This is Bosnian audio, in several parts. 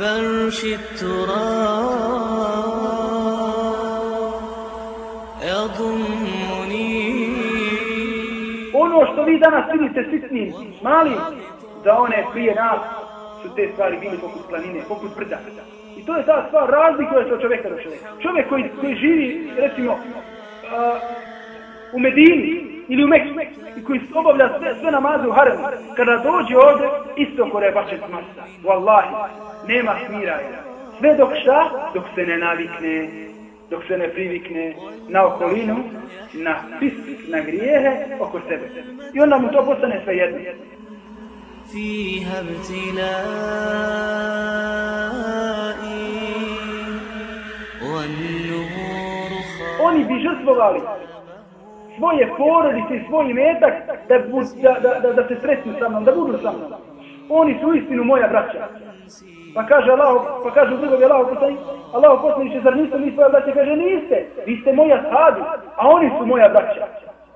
فرش التراب يضمني Ono što vi danas vidite sitnim, malim, za one prije nas su te stvari bili poput planine, poput brda. I to je ta stvar razlikuje se od čovjeka do čovjeka. Čovjek koji, koji živi, recimo, uh, u Medini ili u Meksi i koji obavlja sve, sve namaze u haremu, kada dođe ovdje, isto kore je bačet masa. Wallahi, nema smiraja. Sve dok šta? Dok se ne navikne, dok se ne privikne na okolinu, na fisk, na grijehe oko sebe. I onda mu to postane sve jedno. فيها ابتلائي والنور Oni bi žrtvovali svoje porodice i svoj metak da, bu, da, da, da, da se sretnu sa mnom, da budu sa mnom. Oni su istinu moja braća. Pa kaže Allah, pa kaže u drugog Allah poslani, Allah poslaniće, zar niste mi svoja braća? Kaže, niste, vi ste moja sahabi, a oni su moja braća.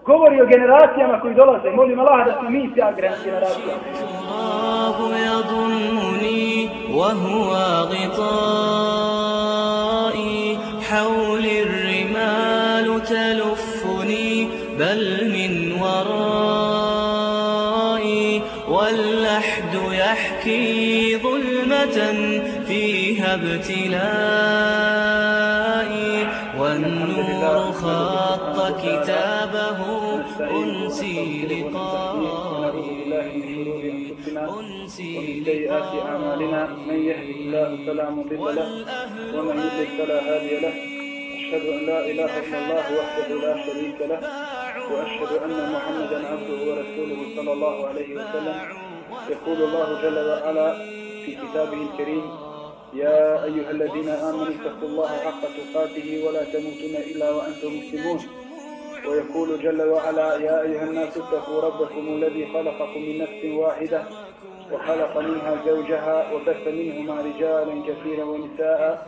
Govori o generacijama koji dolaze. Molim Allah da smo mi ta generacija. التراب يضمني وهو غطائي حولي الرمال تلفني بل من ورائي واللحد يحكي ظلمة فيها ابتلائي والنور خط كتابه أنسي لقائي ومن سيئات أعمالنا من يهده الله فلا مضل له ومن يضلل فلا هادي له. أشهد أن لا إله إلا الله وحده لا شريك له وأشهد أن محمدا عبده ورسوله صلى الله عليه وسلم. يقول الله جل وعلا في كتابه الكريم يا أيها الذين آمنوا اتقوا الله حق تقاته ولا تموتن إلا وأنتم مسلمون. ويقول جل وعلا يا أيها الناس اتقوا ربكم الذي خلقكم من نفس واحدة وخلق منها زوجها وبث منهما رجالا كثيرا ونساء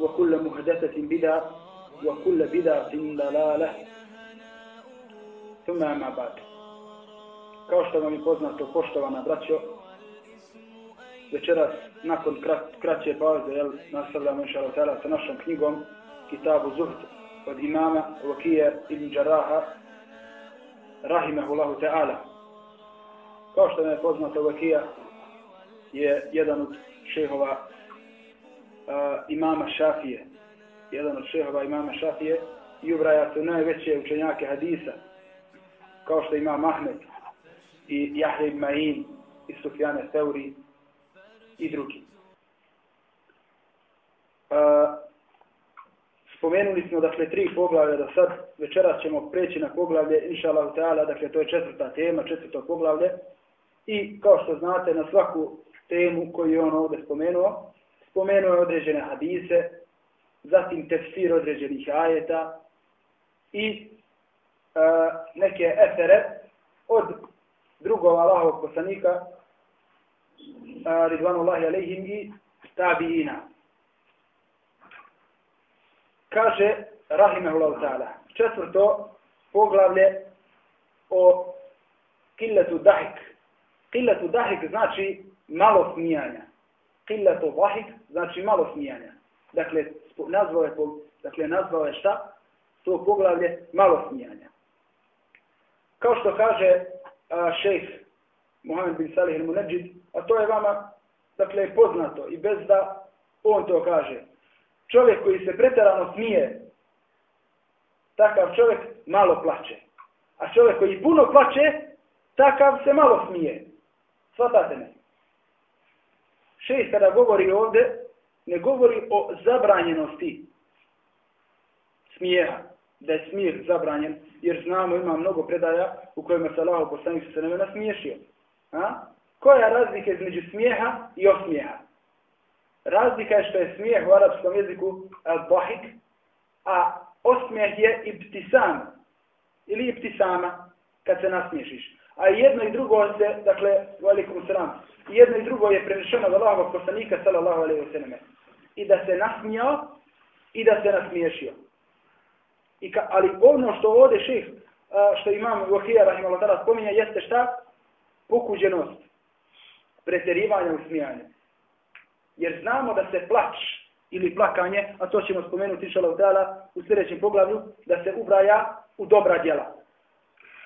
وكل محدثة بدعة وكل بدعة ضلالة ثم أما بعد kao što vam je poznato, poštovana braćo, večeras, nakon krat, kraće pauze, jel, nastavljamo inša Allah sa našom knjigom Kitabu Zuhd od imama Vakije ibn Đaraha, rahimahullahu ta'ala. Kao što vam je poznato, Vakija je jedan od šehova uh, imama Šafije, jedan od šehova imama Šafije i ubraja se najveće učenjake hadisa, kao što ima Mahmed i Jahre ibn Ma'in i Sufjane Seuri i drugi. Uh, spomenuli smo dakle tri poglavlja do sad, večeras ćemo preći na poglavlje, inša Allah dakle to je četvrta tema, četvrto poglavlje. I kao što znate, na svaku temu koju je on ovdje spomenuo, spomenuo je određene hadise, zatim tefsir određenih ajeta i e, neke efere od drugog Allahovog poslanika, e, Ridvanullahi alaihim i tabiina. Kaže, rahimahullahu ta'ala, četvrto poglavlje o killetu dahik. Killetu dahik znači malo smijanja. Killetu vahid, znači malo smijanja. Dakle, nazvao je, dakle, nazvao je šta? To poglavlje malo smijanja. Kao što kaže a, šejh Mohamed bin Salih il-Munajid, a to je vama, dakle, poznato i bez da on to kaže. Čovjek koji se pretarano smije, takav čovjek malo plače. A čovjek koji puno plače, takav se malo smije. Svatate me. Šest kada govori ovdje, ne govori o zabranjenosti smijeha, da je smijeh zabranjen, jer znamo ima mnogo predaja u kojima se Allah poslanik se ne nasmiješio. A? Koja je razlika između smijeha i osmijeha? Razlika je što je smijeh u arapskom jeziku al-bahik, a osmijeh je ibtisam ili ibtisama kad se nasmiješiš. A jedno i drugo se, dakle, velikom sram, jedno i drugo je prenešeno od Allahovog poslanika, sallallahu alaihi wa sallam. I da se nasmijao i da se nasmiješio. I ka, ali ono što ovdje ših, što imam u rahimahullah tada, spominja, jeste šta? Pokuđenost. Pretjerivanje u smijanju. Jer znamo da se plač ili plakanje, a to ćemo spomenuti šalav dala u sljedećem poglavlju, da se ubraja u dobra djela.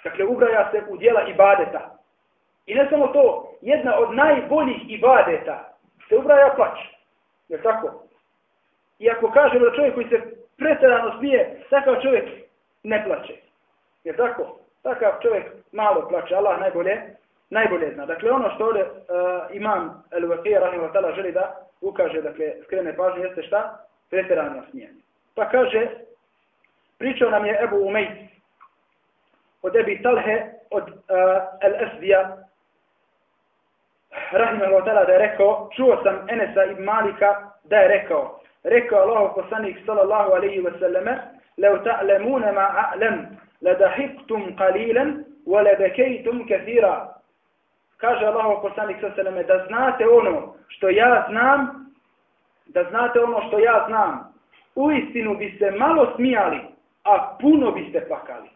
Dakle, ubraja se u djela ibadeta. I ne samo to, jedna od najboljih ibadeta se ubraja plać. Je tako? I ako kažemo da čovjek koji se pretjerano smije, takav čovjek ne plaće. Je tako? Takav čovjek malo plaće. Allah najbolje, najbolje zna. Dakle, ono što ovdje uh, imam El-Vakija Rahim Vatala želi da ukaže, dakle, skrene pažnje, jeste šta? Pretjerano smije. Pa kaže, pričao nam je Ebu Umejt od Ebi Talhe od uh, El-Esdija Rahim Vatala da je rekao, čuo sam Enesa ibn Malika da je rekao, rekao Allah poslanik sallallahu alaihi wa sallame, لو تعلمون ما أعلم لدحقتم قليلا ولبكيتم كثيرا kaže Allah poslanik sa seleme da znate ono što ja znam da znate ono što ja znam u istinu biste malo smijali a puno biste plakali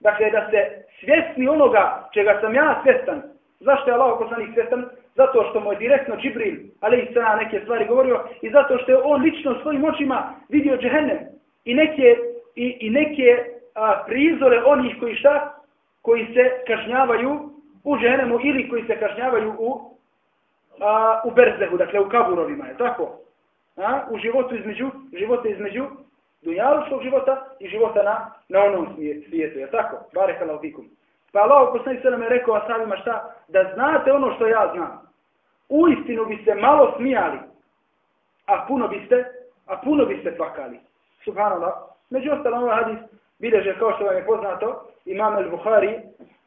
dakle da ste svjesni onoga čega sam ja svjestan. Zašto je Allah poslanik svjestan? Zato što mu je direktno Džibril, ali i sana neke stvari govorio, i zato što je on lično svojim očima vidio džehennem i neke, i, i neke a, prizore onih koji šta, koji se kažnjavaju u džehennemu ili koji se kažnjavaju u, a, u Berzehu, dakle u kaburovima, je tako? A, u životu između, života između dunjalučkog života i života na, na onom svijetu, je tako? Barek Allah Pa Allah poslanik sallam je rekao asabima šta? Da znate ono što ja znam. U istinu biste malo smijali, a puno biste, a puno biste plakali. Subhanallah. Među ostalo ovaj hadis bileže kao što vam je poznato, imam al-Bukhari,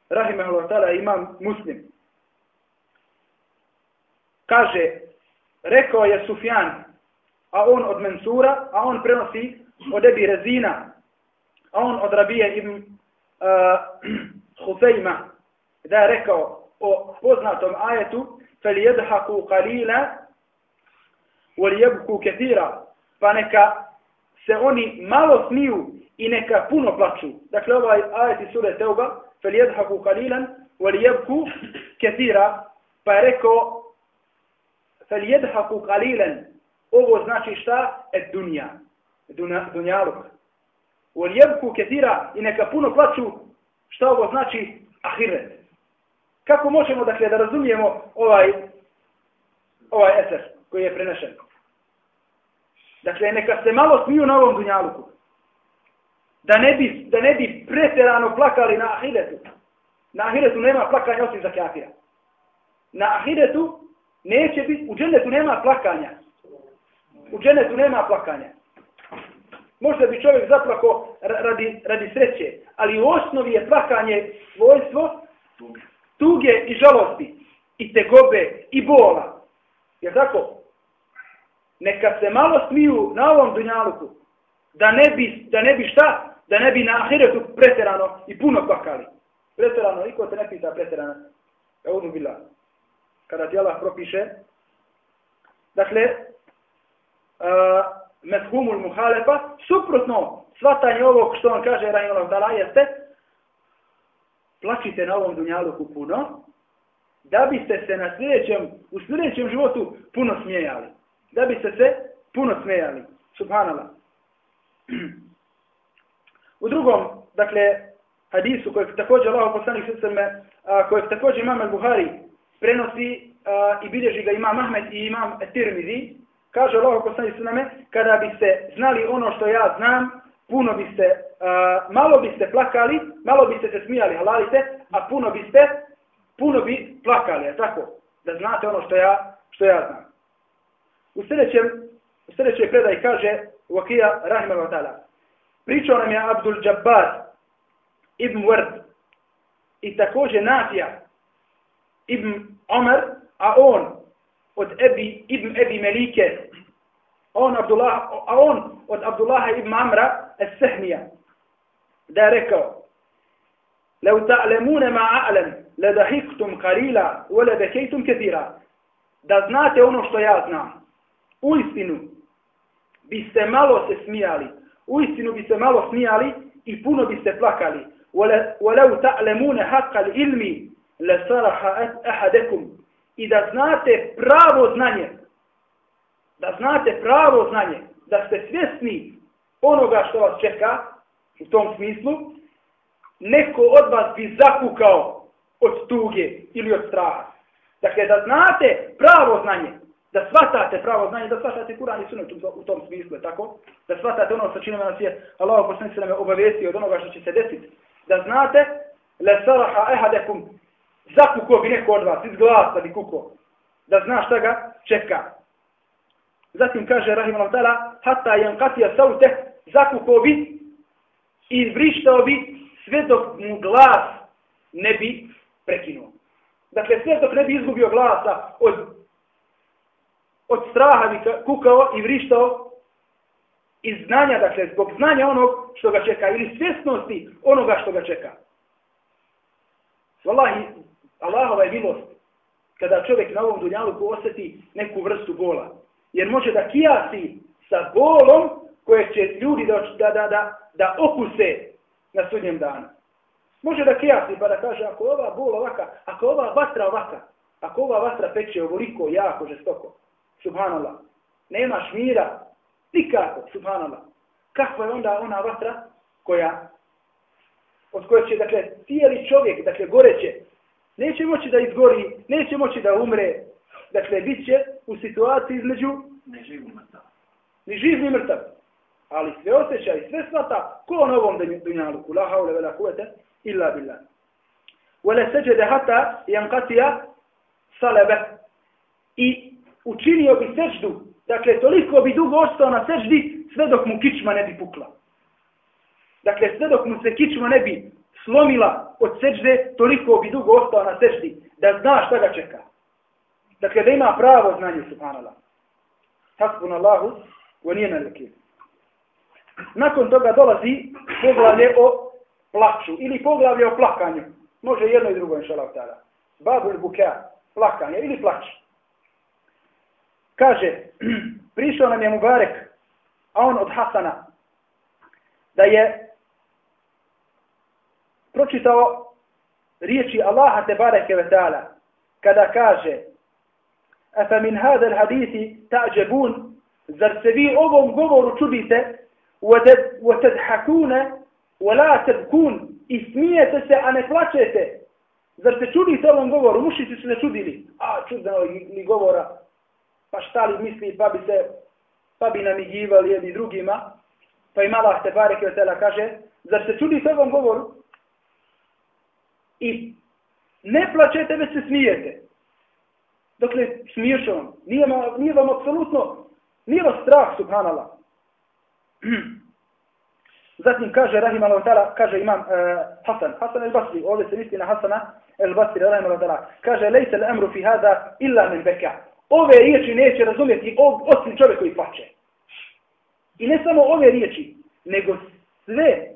rahimahullah ta'ala, imam muslim. Kaže, rekao je Sufjan, a on od Mensura, a on prenosi od Ebi Rezina, a on od Rabije ibn uh, Hufejma da je rekao o poznatom ajetu فَلْيَدْحَكُوا قَلِيلًا وَلْيَبْكُوا كَثِيرًا pa neka se oni malo smiju i neka puno plaću. Dakle, ovaj ajet iz sure Teuba فَلْيَدْحَكُوا قَلِيلًا وَلْيَبْكُوا كَثِيرًا pa je rekao فَلْيَدْحَكُوا قَلِيلًا Ovo znači šta? Ed dunja. Duna, dunjaluk. U lijevku ketira i neka puno plaću šta ovo znači? Ahiret. Kako možemo dakle, da razumijemo ovaj ovaj eser koji je prenešen? Dakle, neka se malo smiju na ovom dunjaluku. Da ne bi, da ne bi pretjerano plakali na ahiretu. Na ahiretu nema plakanja osim za kafira. Na ahiretu neće biti, u džennetu nema plakanja, U dženetu nema plakanja. Možda bi čovjek zaplako radi, radi sreće, ali u osnovi je plakanje svojstvo tuge i žalosti, i tegobe, i bola. Je tako? Neka se malo smiju na ovom dunjaluku, da ne bi, da ne bi šta? Da ne bi na ahiretu preterano i puno plakali. Preterano, niko te ne pita preterano. Evo bila. Kada ti Allah propiše. Dakle, uh, muhalefa, suprotno svatanje ovog što on kaže Rahimullah Dala jeste plačite na ovom dunjaluku puno, da biste se na sljedećem, u sljedećem životu puno smijali. Da biste se puno smijali. Subhanallah. U drugom, dakle, hadisu kojeg također Allah poslanik srme, kojeg također imam al-Buhari prenosi a, i bilježi ga imam Ahmed i imam Tirmizi, Kaže Allah ko sam kada biste znali ono što ja znam, puno biste, uh, malo biste plakali, malo biste se smijali, halalite, a puno biste, puno bi plakali, je tako? Da znate ono što ja, što ja znam. U sljedećem, u sljedećoj predaj kaže Vakija Rahimah Vatala. Pričao nam je Abdul Jabbar ibn Ward i također Nafija ibn Omer, a on od Ebi, Ibn Ebi Melike, on Abdullah, a on od Abdullaha ibn Amra es-Sehmija, da je rekao, لو تعلمون ما أعلم لدهقتم قليلا ولبكيتم كثيرا da znate ono što ja znam. U istinu biste malo se smijali. U istinu biste malo smijali i puno biste plakali. وَلَوْ تَعْلَمُونَ حَقَّ الْإِلْمِ لَسَرَحَ أَحَدَكُمْ I da znate pravo znanje. Da znate pravo znanje. Da ste svjesni onoga što vas čeka u tom smislu. Neko od vas bi zakukao od tuge ili od straha. Dakle, da znate pravo znanje, da shvatate pravo znanje, da shvatate Kur'an i Sunnet u tom smislu, tako? Da shvatate ono sa čime nas je Allah poslanik se nam je obavestio od onoga što će se desiti. Da znate, le saraha ehadekum, zakuko bi neko od vas, iz glasa bi kuko. Da zna šta ga čeka. Zatim kaže Rahim Allah hatta jankatija saute, zakuko bi i vrištao bi sve dok mu glas ne bi prekinuo. Dakle, sve dok ne bi izgubio glasa od, od straha bi kukao i vrištao iz znanja, dakle, zbog znanja onog što ga čeka ili svjesnosti onoga što ga čeka. Wallahi, Allahova je milost kada čovjek na ovom dunjalu osjeti neku vrstu bola. Jer može da kijasi sa bolom koje će ljudi da, da, da, da, da okuse na sudnjem danu. Može da kijasi pa da kaže ako ova bol ovaka, ako ova vatra ovaka, ako ova vatra peče ovoliko jako žestoko, subhanallah, nemaš mira, nikako, subhanallah. Kakva je onda ona vatra koja, od koje će, dakle, cijeli čovjek, dakle, goreće, neće moći da izgori, neće moći da umre, dakle, bit će u situaciji između ne živ mrtav. Ni živ ni mrtav. Ali sve osjeća i sve svata ko na ovom dunjalu, la haule vela kuvete, illa billah. Wala sajada hatta yanqatiya salabe. I učinio bi seždu, dakle toliko bi dugo ostao na seždi sve dok mu kičma ne bi pukla. Dakle sve dok mu se kičma ne bi slomila od sežde, toliko bi dugo ostao na seždi da zna šta ga čeka. Dakle da ima pravo znanje subhanallah. Hasbunallahu wa ni'mal wakeel. Nakon toga dolazi poglavlje o plaću ili poglavlje o plakanju. Može jedno i drugo, inša Allah. Babu buka, plakanje ili plać. Kaže, prišao nam je Mubarek, a on od Hasana, da je pročitao riječi Allaha te bareke ve ta'ala kada kaže Afa min hada al hadithi ta'đebun zar se vi ovom govoru čudite wa tadhakuna wa la tabkun i smijete se a ne plačete. Zar se čudite ovom govoru? Mušici su ne čudili. A čudno ni govora. Pa šta li misli pa bi se pa bi namigivali jedni drugima. Pa i mala te bareke kaže zar se čudite ovom govoru? I ne plačete, već se smijete. Dokle smiješ on, nije, nije vam apsolutno, nije vas strah, subhanallah. Zatim kaže Rahim al kaže imam uh, Hasan, Hasan al-Basri, ovdje se misli na Hasana al-Basri, Rahim al kaže lejse l'amru fi hada illa min beka. Ove riječi neće razumjeti osim čovjek koji plače. I ne samo ove riječi, nego sve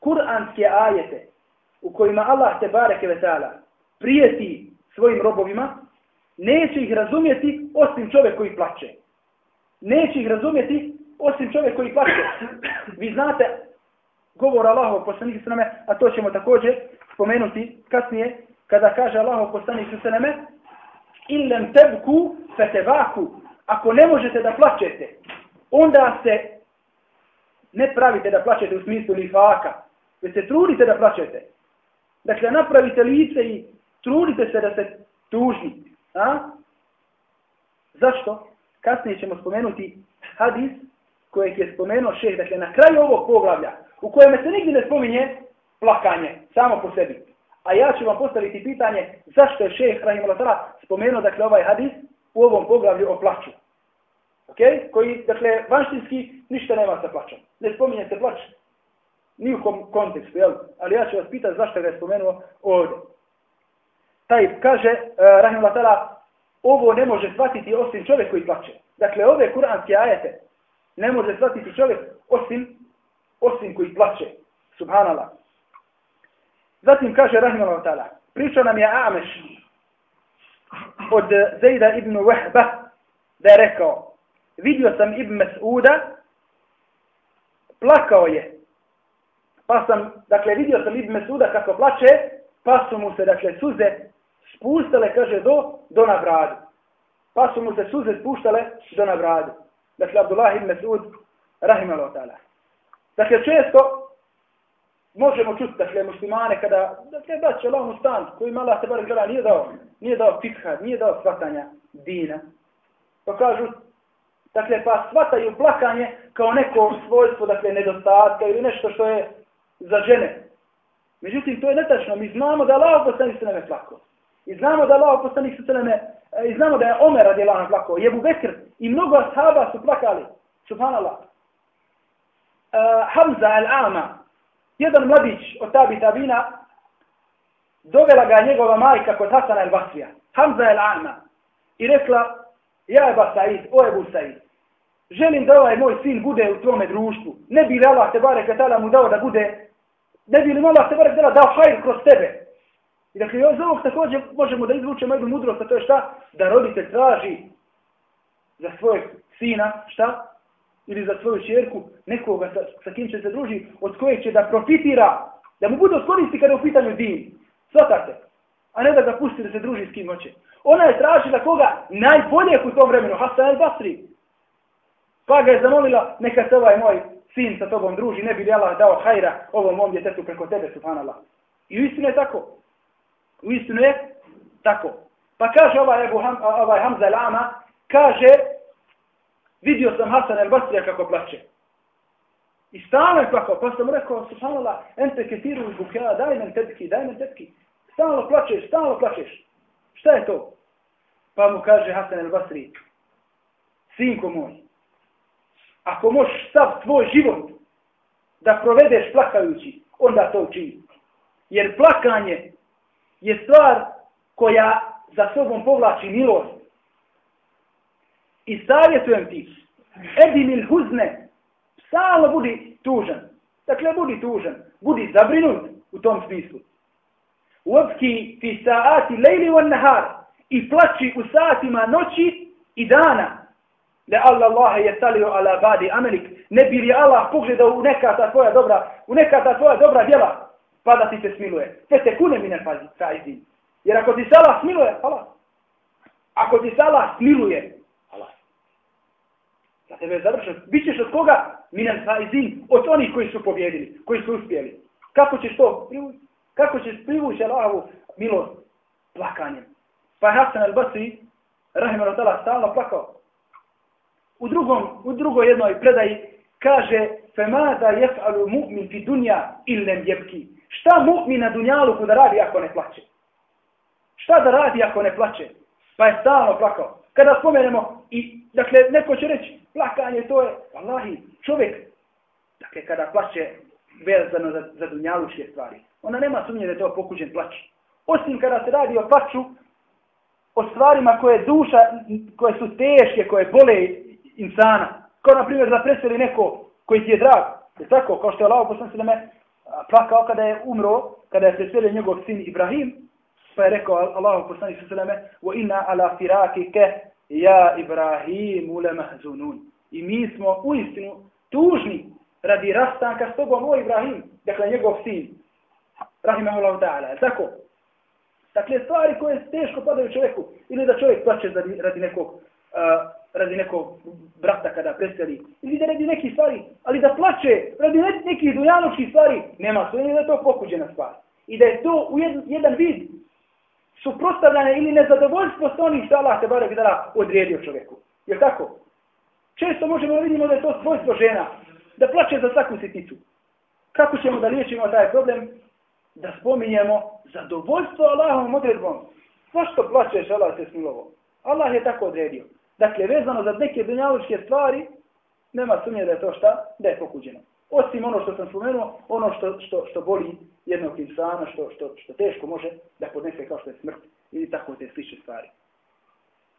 kuranske ajete u kojima Allah te bareke vetala prijeti svojim robovima, neće ih razumjeti osim čovjek koji plače. Neće ih razumjeti osim čovjek koji plaće. Vi znate govor Allahov poslanika sa nama, a to ćemo također spomenuti kasnije, kada kaže Allahov poslanik sa nama, lam tebku fetevaku, ako ne možete da plaćete, onda se ne pravite da plaćete u smislu lifaka, već se trudite da plaćete. Dakle, napravite lice i trudite se da se tuži. A? Zašto? Kasnije ćemo spomenuti hadis kojeg je spomenuo šeh, dakle na kraju ovog poglavlja, u kojem se nigdje ne spominje plakanje, samo po sebi. A ja ću vam postaviti pitanje zašto je šeh Rahim al spomenuo dakle, ovaj hadis u ovom poglavlju o plaću. Okay? Koji, dakle, vanštinski ništa nema sa plaćom. Ne spominje se plać ni kom kontekstu, jel? Ali ja ću vas pitati zašto ga je spomenuo ovdje. Taj kaže, e, uh, Rahim al ovo ne može shvatiti osim čovjek koji plače. Dakle, ove kuranske ajete ne može shvatiti čovjek osim, osim koji plače. Subhanallah. Zatim kaže Rahimahullah ta'ala, pričao nam je Ameš od Zejda ibn Wahba da je rekao, vidio sam Ibn Mas'uda, plakao je. Pa sam, dakle, vidio sam Ibn Mesuda kako plače, pa su mu se, dakle, suze spustale, kaže, do, do na bradu. Pa su mu se suze spuštale do na bradu. Dakle, Abdullah ibn Mesud, rahimahullah ta'ala. Dakle, često možemo čuti, dakle, muslimane kada, dakle, da će Allah stan, koji mala se bar gleda, nije dao, nije dao fikha, nije dao shvatanja dina. Pa kažu, dakle, pa shvataju plakanje kao neko svojstvo, dakle, nedostatka ili nešto što je za žene. Međutim, to je netačno. Mi znamo da Allah poslanik sveme plako. I znamo da Allah poslanik sveme, e, i znamo da je Omer radi Allah plako. Jebu Bekr i mnogo ashaba su plakali. Subhanallah. Uh, Hamza al-Ama, jedan mladić od tabi tabina, dovela ga njegova majka kod Hasana al-Basrija. Hamza al-Ama. I rekla, ja je Basaid, o Ebu Said. Želim da ovaj moj sin bude u tvome društvu. Ne bi li Allah te bare katala mu dao da bude ne bi li Allah te barek dela dao hajr kroz tebe. I dakle, iz ovog također možemo da izvučemo jednu mudrost, a to je šta? Da roditelj traži za svojeg sina, šta? Ili za svoju čerku, nekoga sa, sa kim će se druži, od kojeg će da profitira, da mu bude koristi kada je u pitanju din. Svatate. A ne da ga pusti da se druži s kim hoće. Ona je tražila koga? Najbolje u tom vremenu, Hasan al-Basri, Pa ga je zamolila, neka se ovaj moj sin sa tobom druži, ne bi li Allah dao hajra ovom mom djetetu preko tebe, subhanallah. I u istinu je tako. U istinu je tako. Pa kaže ovaj, Ebu Ham, ovaj Hamza Lama, kaže, vidio sam Hasan el Basrija kako plače. I stalno je plakao, pa sam rekao, subhanallah, ente ketiru zbog ja, daj men tetki, daj men tetki. Stalno plačeš, stalno plačeš. Šta je to? Pa mu kaže Hasan el Basri, sinko moj, ako možeš stav tvoj život da provedeš plakajući, onda to učini. Jer plakanje je stvar koja za sobom povlači milost. I savjetujem ti, edimil huzne, stalno budi tužan. Dakle, budi tužan, budi zabrinut u tom smislu. Uopski ti saati lejli on nahar i plaći u saatima noći i dana Le Allah Allah je salio ala badi amelik, ne bi li Allah pogledao u neka ta tvoja dobra, u neka ta tvoja dobra djela, pa da ti se smiluje. Te te kune mine fazi, fazi. Jer ako ti se Allah smiluje, Allah. Ako ti se Allah smiluje, Allah. Za tebe je završen. Bićeš od koga? Minen faizin, od onih koji su pobjedili, koji su uspjeli. Kako ćeš to privući? Kako ćeš privući Allahovu milost? Plakanjem. Pa Hasan al-Basri, rahimahullah stalno plakao. U drugom, u drugoj jednoj predaji kaže femada yef'alu mu'min fi dunya illam yabki. Šta mu'min na dunjalu da radi ako ne plače? Šta da radi ako ne plače? Pa je stalno plakao. Kada spomenemo i dakle neko će reći plakanje to je Allahi, čovjek dakle kada plače vezano za, za dunjalučke stvari. Ona nema sumnje da je to pokuđen plać. Osim kada se radi o plaću, o stvarima koje duša, koje su teške, koje bole insana. Kao na primjer da preseli neko koji ti je drag. Je tako? Kao što je Allah poslan se da me plakao kada je umro, kada je preselio njegov sin Ibrahim. Pa je rekao Allah poslan se da me wa inna ala firakike ja Ibrahim ule mahzunun. I mi smo u istinu tužni radi rastanka s tobom o Ibrahim. Dakle, njegov sin. Rahimahullahu ta'ala. Tako? Dakle, stvari koje teško padaju čovjeku. Ili da čovjek plaće radi, radi nekog uh, radi nekog brata kada preseli, ili da radi neki stvari, ali da plače radi nekih dunjanočkih stvari, nema sve, da je to pokuđena stvar. I da je to u jedan, jedan vid suprostavljanje ili nezadovoljstvo sa onih što Allah te barek dala odredio čovjeku. Je tako? Često možemo da vidimo da je to svojstvo žena, da plače za svaku sitnicu. Kako ćemo da liječimo taj problem? Da spominjemo zadovoljstvo Allahom odredbom. Zašto plačeš Allah te smilovo? Allah je tako odredio. Dakle, vezano za neke dunjalučke stvari, nema sumnje da je to šta? Da je pokuđeno. Osim ono što sam spomenuo, ono što, što, što boli jednog insana, što, što, što teško može da podnese kao što je smrt ili tako te slične stvari.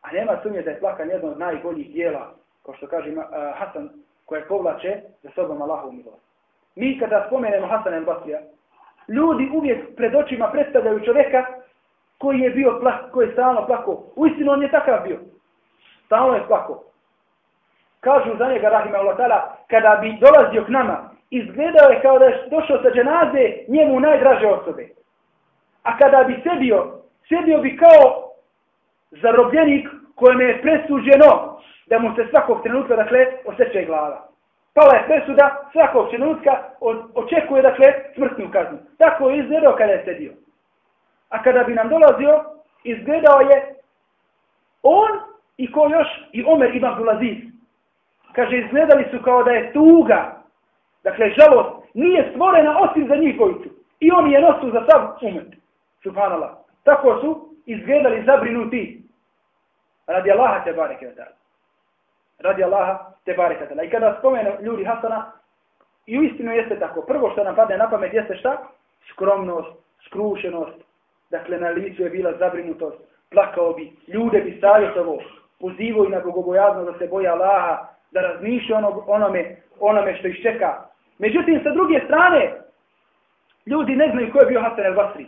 A nema sumnje da je plakan jedno od najboljih dijela, kao što kaže uh, Hasan, koje povlače za sobom Allahovu milost. Mi kada spomenemo Hasan el Basrija, ljudi uvijek pred očima predstavljaju čovjeka koji je bio plak, koji je stalno plako. Uistinu on je takav bio. Stalno je plako. Kažu za njega, Rahime Allah, kada bi dolazio k nama, izgledao je kao da je došao sa dženaze njemu najdraže osobe. A kada bi sedio, sedio bi kao zarobljenik kojem je presuđeno da mu se svakog trenutka, dakle, osjeća glava. Pala je presuda, svakog trenutka očekuje, dakle, smrtnu kaznu. Tako je izgledao kada je sedio. A kada bi nam dolazio, izgledao je on i ko još, i Omer ibn Abdulaziz. Kaže, izgledali su kao da je tuga, dakle, žalost, nije stvorena osim za njih dvojicu. I on je nosu za sav umet. Subhanallah. Tako su izgledali zabrinuti. Radi Allaha te bareke Radi Allaha te bareke I kada spomenu ljudi Hasana, i u istinu jeste tako. Prvo što nam padne na pamet jeste šta? Skromnost, skrušenost. Dakle, na licu je bila zabrinutost. Plakao bi, ljude bi savjetovo, pozivaju i na bogobojazno da se boja Allaha, da razmišlja onog, onome, onome što ih čeka. Međutim, sa druge strane, ljudi ne znaju ko je bio Hasan al-Basri.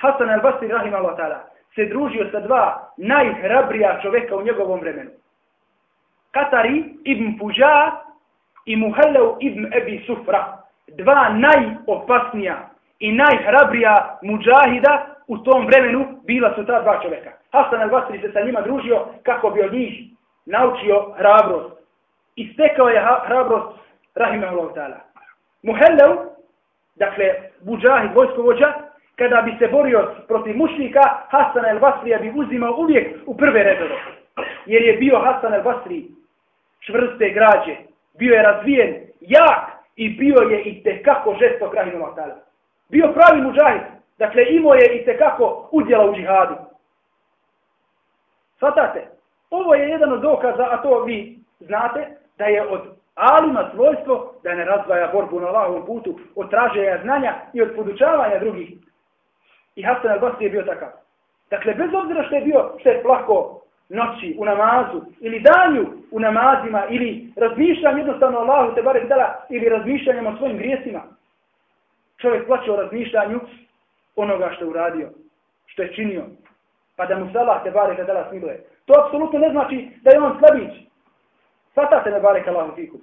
Hasan al-Basri, rahim Allah ta'ala, se družio sa dva najhrabrija čoveka u njegovom vremenu. Katari ibn Puja i Muhallev ibn Ebi Sufra. Dva najopasnija i najhrabrija muđahida u tom vremenu bila su ta dva čoveka. Hasan al-Basri se sa njima družio kako bi od njih naučio hrabrost. I stekao je hrabrost rahimahullahu ta'ala. Muhellev, dakle, muđahid, vojskovođa, kada bi se borio protiv mušnika, Hasan al-Basrija bi uzimao uvijek u prve redove. Jer je bio Hasan al-Basri čvrste građe, bio je razvijen, jak i bio je i tekako žestok rahim ta'ala. Bio pravi muđahid, dakle imao je i tekako udjela u džihadu. Svatate, ovo je jedan od dokaza, a to vi znate, da je od alima svojstvo da ne razvaja borbu na Allahovom putu, od traženja znanja i od podučavanja drugih. I Hasan al-Basri je bio takav. Dakle, bez obzira što je bio, što je plako noći u namazu, ili danju u namazima, ili razmišljam jednostavno o Allahu te barek dala, ili razmišljanjem o svojim grijesima. Čovjek plaće o razmišljanju onoga što je uradio, što je činio, pa da mu salah te barek dala smiluje. To apsolutno ne znači da je on slabić. Svatate ne barek Allahu fiku.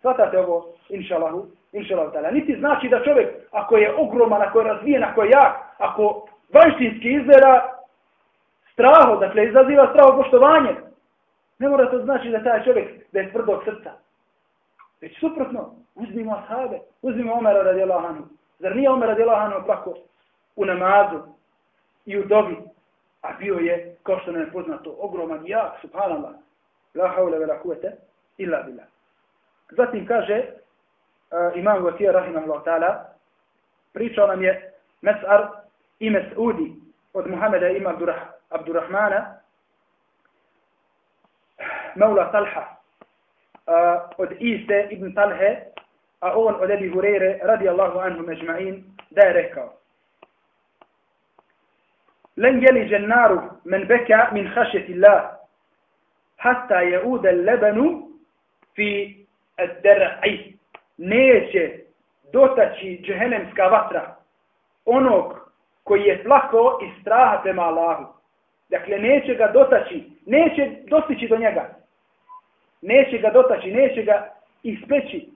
Svatate ovo, inša Allahu, inša Allahu. Niti znači da čovjek, ako je ogroman, ako je razvijen, ako je jak, ako vanštinski izgleda, straho, dakle, izaziva straho poštovanje. Ne mora to znači da taj čovjek da je tvrdog srca. Već suprotno, uzmimo ashabe, uzmimo Omera radi anhu. Zar nije Omer radi Allahanu plako u namazu i u dobi, a bio je, kao što nam je poznato, ogroman jak, subhanallah, la haule vela kuvete, illa billah. Zatim kaže, uh, imam Gotija, rahimahullah ta'ala, pričao nam je Mes'ar i Mes'udi od Muhameda ima Abdurrah, Abdurrahmana, Mevla Talha, uh, od Iste ibn Talhe, a on od Ebi Hureyre, radijallahu anhu međma'in, da je rekao, لن يلج النار من بكى من خشية الله حتى يعود اللبن في الدرع neće dotaći džehennemska vatra onog koji je plako i straha prema Allahu. Dakle, neće ga dotaći, neće dostići do njega. Neće ga dotaći, neće ga ispeći.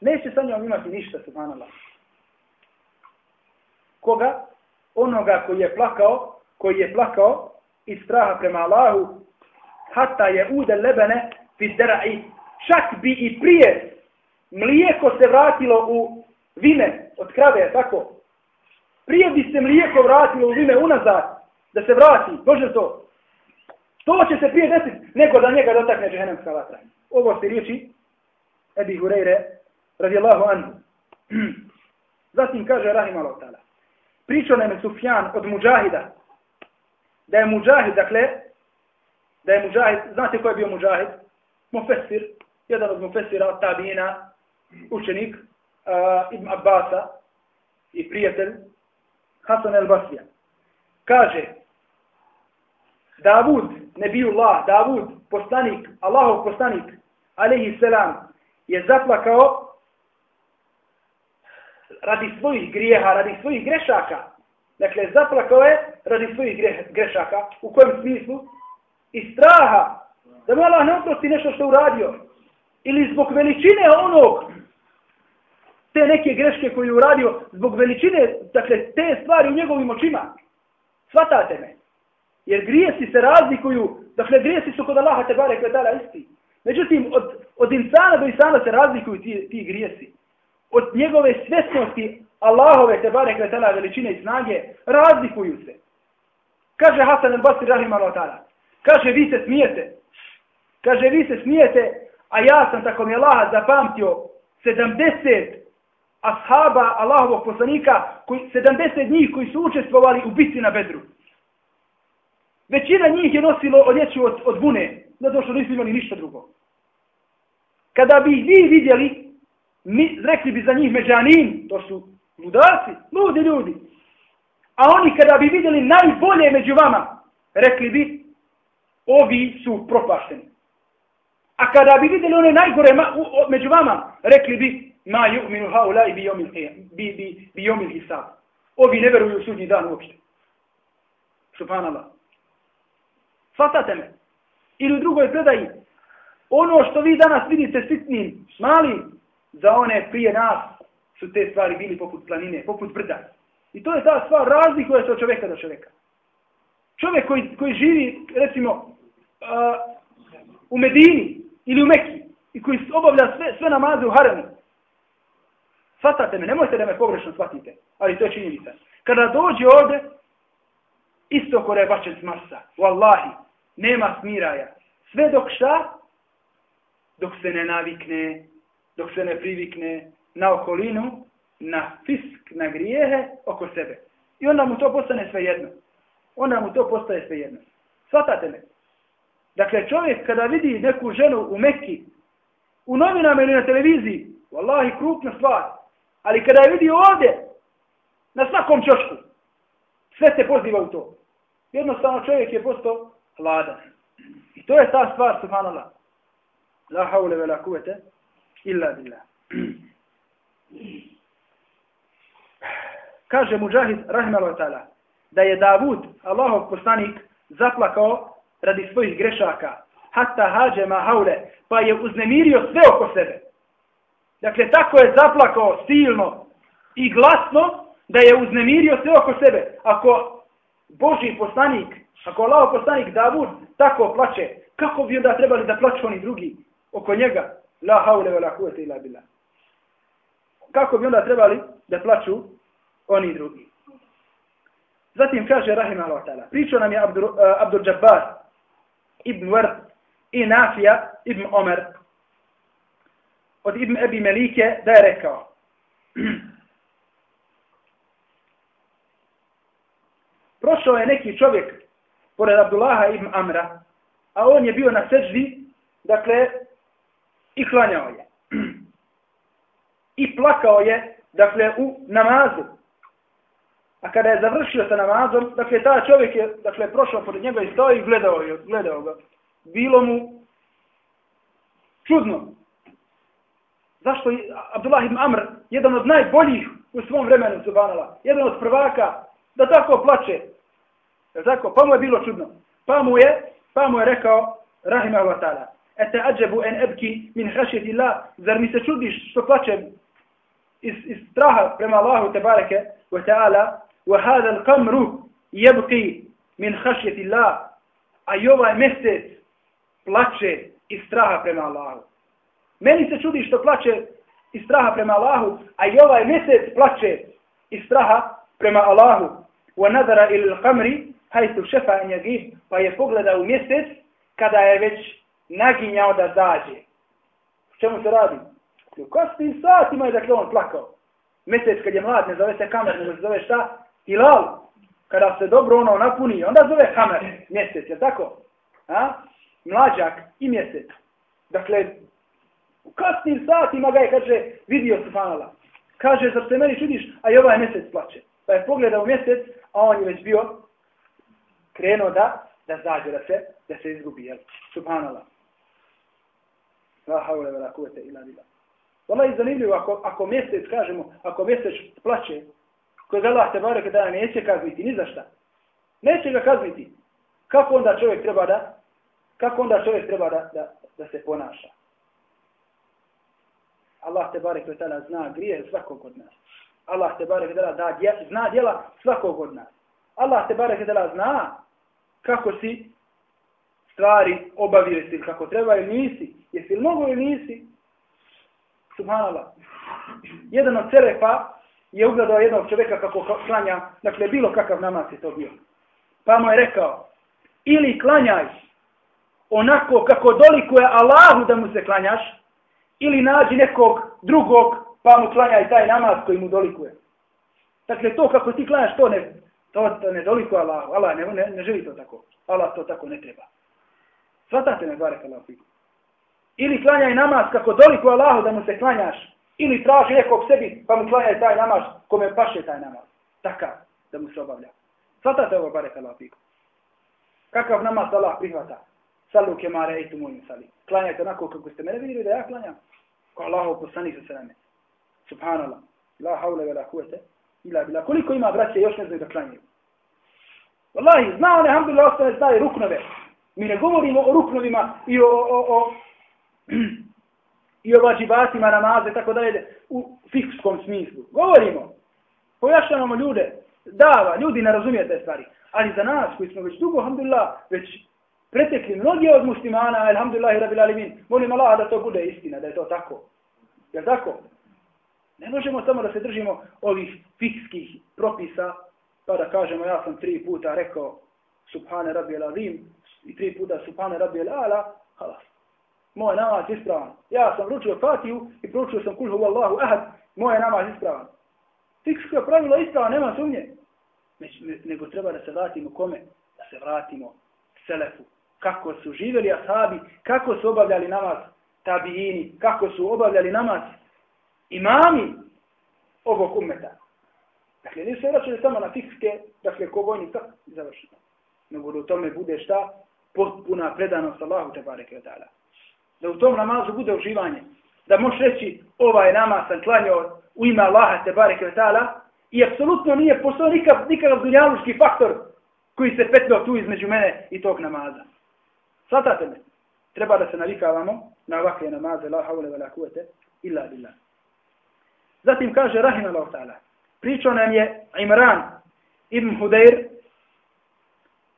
Neće sa njom imati ništa, subhanallah. Koga? Onoga koji je plakao, koji je plakao iz straha prema Allahu, hata je ude lebene i Čak bi i prije mlijeko se vratilo u vine od krave, tako? Prije bi se mlijeko vratilo u vine unazad, da se vrati, Bože to. To će se prije desiti, nego da njega dotakne džehennemska vatra. Ovo se riječi Ebi Hureyre, radijallahu anhu. Zatim kaže Rahim Allah ta'ala. Pričao nam je Sufjan od Mujahida, da je Mujahid, dakle, da je Mujahid, znate ko je bio Mujahid? Mufessir, jedan od Mufessira od Tabina, učenik uh, Ibn Abbasa i prijatelj Hasan el Basrija. Kaže, Davud Nebijullah, Davud, poslanik, Allahov poslanik, alaihi selam, je zaplakao radi svojih grijeha, radi svojih grešaka. Dakle, zaplakao je radi svojih grešaka. U kojem smislu? I straha da mu Allah ne oprosti nešto što uradio. Ili zbog veličine onog te neke greške koje je uradio, zbog veličine, dakle, te stvari u njegovim očima. Svatate me. Jer grijesi se razlikuju, dakle, grijesi su kod Allaha te bare kvetala isti. Međutim, od, od insana do insana se razlikuju ti, ti grijesi. Od njegove svjesnosti Allahove te barek letala veličine i snage razlikuju se. Kaže Hasan al-Basri rahim al Kaže, vi se smijete. Kaže, vi se smijete, a ja sam tako mi Allah zapamtio 70 ashaba Allahovog poslanika, koji, 70 njih koji su učestvovali u bitci na Bedru. Većina njih je nosilo odjeću od, od bune, zato što nisu imali ništa drugo. Kada bi vi vidjeli, mi, rekli bi za njih međanin, to su ludaci, ludi ljudi. A oni kada bi vidjeli najbolje među vama, rekli bi, ovi su propašteni. A kada bi vidjeli one najgore ma, u, o, među vama, rekli bi, ma yu'minu haulai bi yomil, bi, bi, bi yomil hisab. Ovi ne veruju u sudnji dan uopšte. Subhanallah. Svatate me. Ili u drugoj predaji, ono što vi danas vidite sitnim, malim, za one prije nas su te stvari bili poput planine, poput brda. I to je ta stvar razlikuje se od čovjeka do čovjeka. Čovjek koji, koji živi, recimo, uh, u Medini ili u Mekiji i koji obavlja sve, sve namaze u Haremu, Svatate me, nemojte da me pogrešno shvatite, ali to je činjenica. Kada dođe ovde, isto kore bačen s Marsa, Wallahi, nema smiraja. Sve dok šta? Dok se ne navikne, dok se ne privikne na okolinu, na fisk, na grijehe oko sebe. I onda mu to postane svejedno. Onda mu to postaje svejedno. Svatate me. Dakle, čovjek kada vidi neku ženu u Mekki, u novinama ili na televiziji, Wallahi, krupna stvar. Ali kada je vidi ovdje, na svakom čošku, sve se poziva u to. Jednostavno čovjek je postao hladan. I to je ta stvar, subhanallah. La haule ve la kuvete, illa billah. Kaže Mujahid, rahimahullah ta'ala, da je Davud, Allahov poslanik, zaplakao radi svojih grešaka, hatta hađe ma haule, pa je uznemirio sve oko sebe. Dakle, tako je zaplakao silno i glasno da je uznemirio sve oko sebe. Ako Boži poslanik, ako Allahov poslanik Davud tako plače, kako bi onda trebali da plaću oni drugi oko njega? La haule la kuvete ila bila. Kako bi onda trebali da plaću oni drugi? Zatim kaže Rahim Allah ta'ala, pričao nam je Abdur, uh, Abdur Jabbar ibn Ward i Nafija ibn Omer od Ibn Ebi Melike da je rekao Prošao je neki čovjek pored Abdullaha ibn Amra, a on je bio na seždi, dakle, i klanjao je. I plakao je, dakle, u namazu. A kada je završio sa namazom, dakle, ta čovjek je, dakle, prošao pored njega i stao i gledao, je, gledao ga. Bilo mu čudno. Zašto je Abdullah ibn Amr, jedan od najboljih u svom vremenu, subhanala, jedan od prvaka, da tako plače. Je tako? Pa mu je bilo čudno. Pa mu je, pa mu je rekao, rahime Allah ta'ala, أتعجب أن أبكي من خشية الله. ذر نسشودي شفاتش استراها لما الله تبارك وتعالى. وهذا القمر يبقي من خشية الله. أيوما مستت بلاتش استراها لما الله. من نسشودي شفاتش استراها لما الله؟ أيوما مستت بلاتش استراها لما الله. ونظر إلى القمر حيث شفى أن يجيه. فيفقل ذا المستت kada je već naginjao da zađe. U čemu se radi? U kasnim satima je dakle on plakao. Mesec kad je mlad, ne zove se kamer, nego se zove šta? Hilal. Kada se dobro ono napuni, onda zove kamer, mjesec, je tako? A? Mlađak i mjesec. Dakle, u kasnim satima ga je, kaže, vidio Subhanala. Kaže, zar se meni čudiš, a i ovaj mjesec plače. Pa je pogledao mjesec, a on je već bio krenuo da da zađe, da se, da se izgubi, jel? Subhanallah. La haule vela kuvete ila bila. Valla je zanimljivo, ako, ako mjesec, kažemo, ako mjesec plaće, kojeg Allah te barek da neće kazniti, ni za šta. Neće ga kazniti. Kako onda čovjek treba da, kako onda čovjek treba da, da, da se ponaša? Allah te barek da tada zna grije svakog od nas. Allah te barek da da zna djela svakog od nas. Allah te barek da zna kako si stvari obavio si kako treba ili nisi. Jesi li mogo ili nisi? Subhanallah. Jedan od Selefa je ugledao jednog čovjeka kako klanja, dakle bilo kakav namaz je to bio. Pa mu je rekao, ili klanjaj onako kako dolikuje Allahu da mu se klanjaš, ili nađi nekog drugog pa mu klanjaj taj namaz koji mu dolikuje. Dakle, to kako ti klanjaš, to ne, to, to ne dolikuje Allahu. Allah ne, ne, ne želi to tako. Allah to tako ne treba. Svatate me, barek Allah. Ili klanjaj namaz kako dolikuje Allahu da mu se klanjaš, ili traži nekog sebi pa mu klanjaj taj namaz kome paše taj namaz. Takav da mu se obavlja. Svatate ovo, bare kalafiku. Kakav namaz Allah prihvata? Salu kemare i tu sali. Klanjajte onako kako ste mene vidjeli da ja klanjam. Ko Allahov poslanik sa sveme. Subhanallah. La haule ve la kuvete. Ila bila. Koliko ima braće još ne znaju da klanjaju? Wallahi, zna one, alhamdulillah, ostane znaju ruknove. Mi ne govorimo o ruknovima i o, o, o, i o vađibatima namaze, tako da u fikskom smislu. Govorimo. Pojašnjavamo ljude. Dava, ljudi ne razumije te stvari. Ali za nas koji smo već dugo, alhamdulillah, već pretekli mnogi od muslimana, alhamdulillahi rabil alimin, molim Allah da to bude istina, da je to tako. Jel tako? Ne možemo samo da se držimo ovih fikskih propisa, pa da kažemo ja sam tri puta rekao subhane rabbi al-azim i tri puta subhane rabbi al-ala, halas. Moj namaz ispravan. Ja sam ručio Fatiju i proučio sam kulhu Allahu ahad, moj namaz ispravan. Fiksko pravilo ispravan, nema sumnje. Nego treba da se vratimo kome? Da se vratimo selefu, kako su živjeli ashabi, kako su obavljali namaz tabijini, kako su obavljali namaz imami ovog umeta. Dakle, nisu se vraćali samo na fikske, dakle, ko vojni, tako, završeno. Nego da u tome bude šta? Potpuna predanost Allahu te bareke od ta'ala. Da u tom namazu bude uživanje. Da možeš reći, ovaj namaz sam klanjao u ime Allaha te bareke ve ta'ala i apsolutno nije postao nikakav, nikakav dunjaluški faktor koji se petljao tu između mene i tog namaza. Svatate me. Treba da se navikavamo na ovakve namaze, la haule wa la kuvete, illa billah. Zatim kaže Rahim Allah ta'ala, pričao nam je Imran ibn Hudayr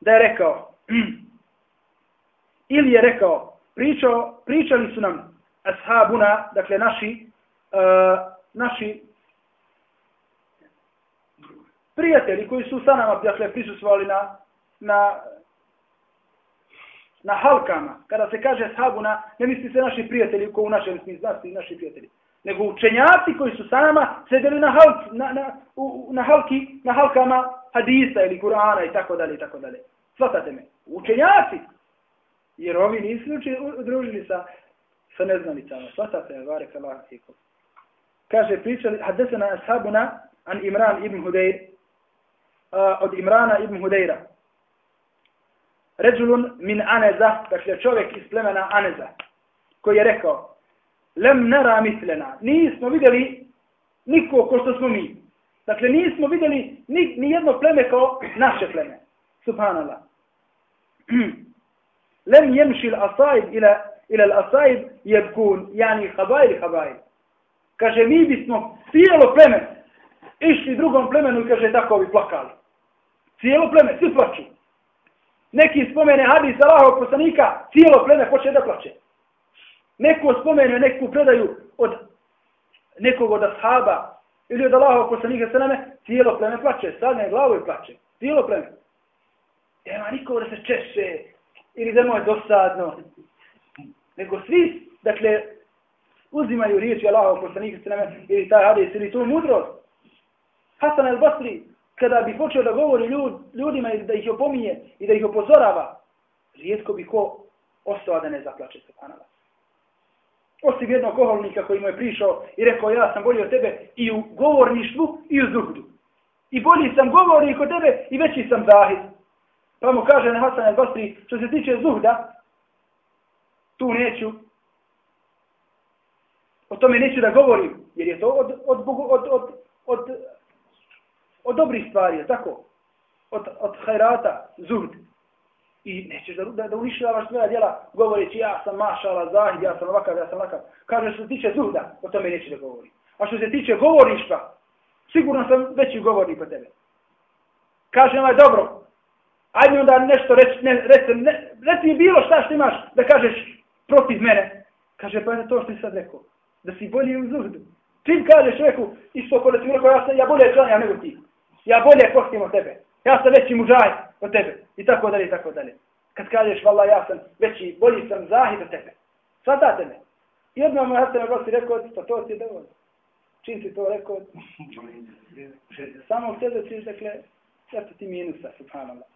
da je rekao, ili je rekao, pričao, pričali su nam ashabuna, dakle naši, uh, naši prijatelji koji su sa nama, dakle, prisustvovali na, na na halkama, kada se kaže ashabuna, ne misli se naši prijatelji ko u našem smislu, znači naši prijatelji, nego učenjaci koji su sa nama sedeli na, halk, na, na, u, na, halki, na halkama hadisa ili Kur'ana i tako dalje i tako dalje. Svatate me. Učenjaci. Jer ovi nisu družili sa, sa neznanicama. Svatate me, vare kalah Kaže, pričali, hadesena ashabuna an Imran ibn Hudejr, uh, od Imrana ibn Hudejra. Ređulun min Aneza, dakle čovjek iz plemena Aneza, koji je rekao, lem nara mislena, nismo vidjeli niko ko što smo mi. Dakle, nismo vidjeli ni, ni jedno pleme kao naše pleme. Subhanallah. لم يمشي الأصائب ila, ila الأصائب يبكون يعني خبائل خبائل. Kaže, mi bismo cijelo pleme išli drugom plemenu i kaže, tako bi plakali. Cijelo pleme, svi plaću neki spomene hadis Allahovog poslanika, cijelo pleme hoće da plaće. Neko spomene neku predaju od nekog od ashaba ili od Allahovog poslanika sa nama, cijelo pleme plaće, sadne glavu i plaće. Cijelo pleme. Nema nikoga da se češe ili da mu je dosadno. Nego svi, dakle, uzimaju riječi Allahovog poslanika sa nama ili taj hadis ili tu mudrost. Hasan al-Basri, kada bi počeo da govori ljud, ljudima i da ih opominje i da ih upozorava, rijetko bi ko ostao da ne zaplače se panala. Osim jednog oholnika koji mu je prišao i rekao ja sam bolji od tebe i u govorništvu i u zuhdu. I bolji sam govornik od tebe i veći sam zahid. Pa mu kaže na Hasan al-Basri, što se tiče zuhda, tu neću, o tome neću da govorim, jer je to od, od, od, od, od, od, od dobrih stvari, tako? Od, od hajrata, zuhd. I nećeš da, da, da uništavaš svoja djela, govoreći ja sam mašala, zahid, ja sam ovakav, ja sam ovakav. Kaže što se tiče zuhda, o tome neću da govorim. A što se tiče govorišta, sigurno sam veći govornik od tebe. Kaže ovaj, dobro, ajde onda nešto reći, ne, reci, ne, reci mi bilo šta što imaš da kažeš protiv mene. Kaže, pa je to što ti sad rekao, da si bolji u zuhdu. Čim kažeš reku, isto kod da ti rekao, ja, sam, ja bolje članjam nego ti. Ja bolje postim od tebe. Ja sam veći mužaj od tebe. I tako dalje, i tako dalje. Kad kažeš, valla, ja sam veći, bolji sam zahid od tebe. Svatate me. I odmah mu Hasan Abbas rekao, pa to ti je dovoljno. Čim si to rekao, samo u sebe ćeš, dakle, eto ti minusa, subhanallah.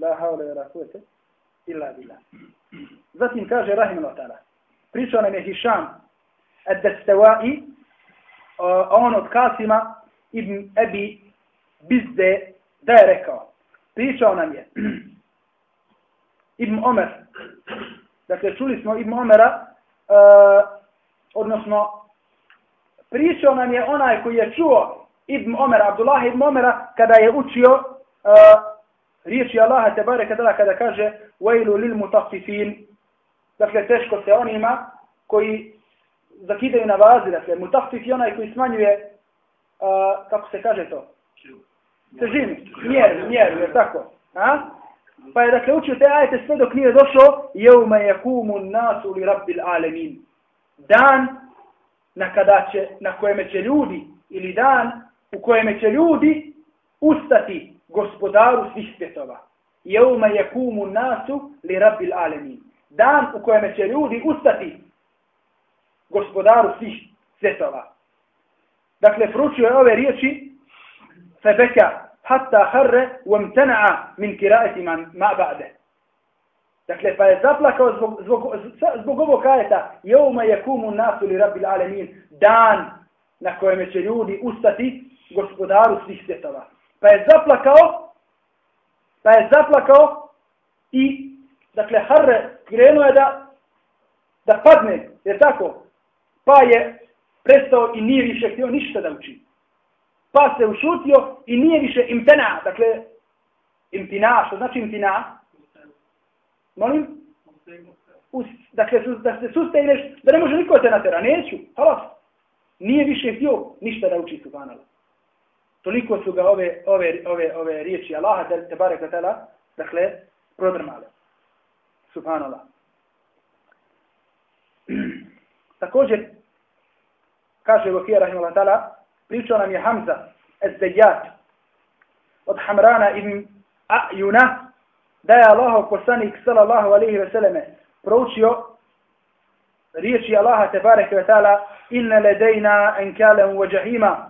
La haule wa kuvete illa bila. Zatim kaže rahimahullah taala. Pričao nam je Hišam ad-Dastawai on od Kasima ibn Abi Bizde da je rekao. Pričao nam je Ibn Omer. Dakle, čuli smo Ibn Omera, uh, odnosno, pričao nam je onaj koji je čuo Ibn Omera, Abdullah Ibn Omera, kada je učio uh, riječi Allaha te bare kada kada kaže wailu lil mutaffifin. Dakle teško se onima koji zakidaju na vazi dakle mutaffif je onaj koji smanjuje uh, kako se kaže to? Težinu mjer mjer je tako? A? Pa je dakle učio te ajete sve dok nije došao yawma yakumu nasu li rabbil alamin. Dan na kada će na kojem će ljudi ili dan u kojem će ljudi ustati. Gospodaru svih svjetova. Jeuma je kumu nasu li rabbil alemin. Dan u kojem će ljudi ustati gospodaru svih svjetova. Dakle, pručio je ove riječi febeka hatta harre umtena'a min kiraeti ma ba'de. Dakle, pa je zaplakao zbog, zbog, zbog ovog kajeta jeuma je kumu nasu li rabbil alemin. Dan na kojem će ljudi ustati gospodaru svih svjetova pa je zaplakao, pa je zaplakao i, dakle, Harre krenuo je da, da padne, jer tako, pa je prestao i nije više htio ništa da uči. Pa se ušutio i nije više imtena, dakle, imtina, što znači imtina? Molim? Us, dakle, da se sustegneš, da ne može niko te natera, neću, halas. Nije više htio ništa da uči, subhanallah. Toliko su ga ove, ove, ove, ove riječi Allaha, te, te barek vatala, dakle, prodrmale. Subhanallah. Također, kaže Vokija Rahimullah tala, pričao nam je Hamza, Ezdejat, od Hamrana ibn A'juna, da je Allah poslanik sallallahu alaihi ve selleme proučio riječi Allaha te barek ve taala inna ladaina ankalan wa jahima,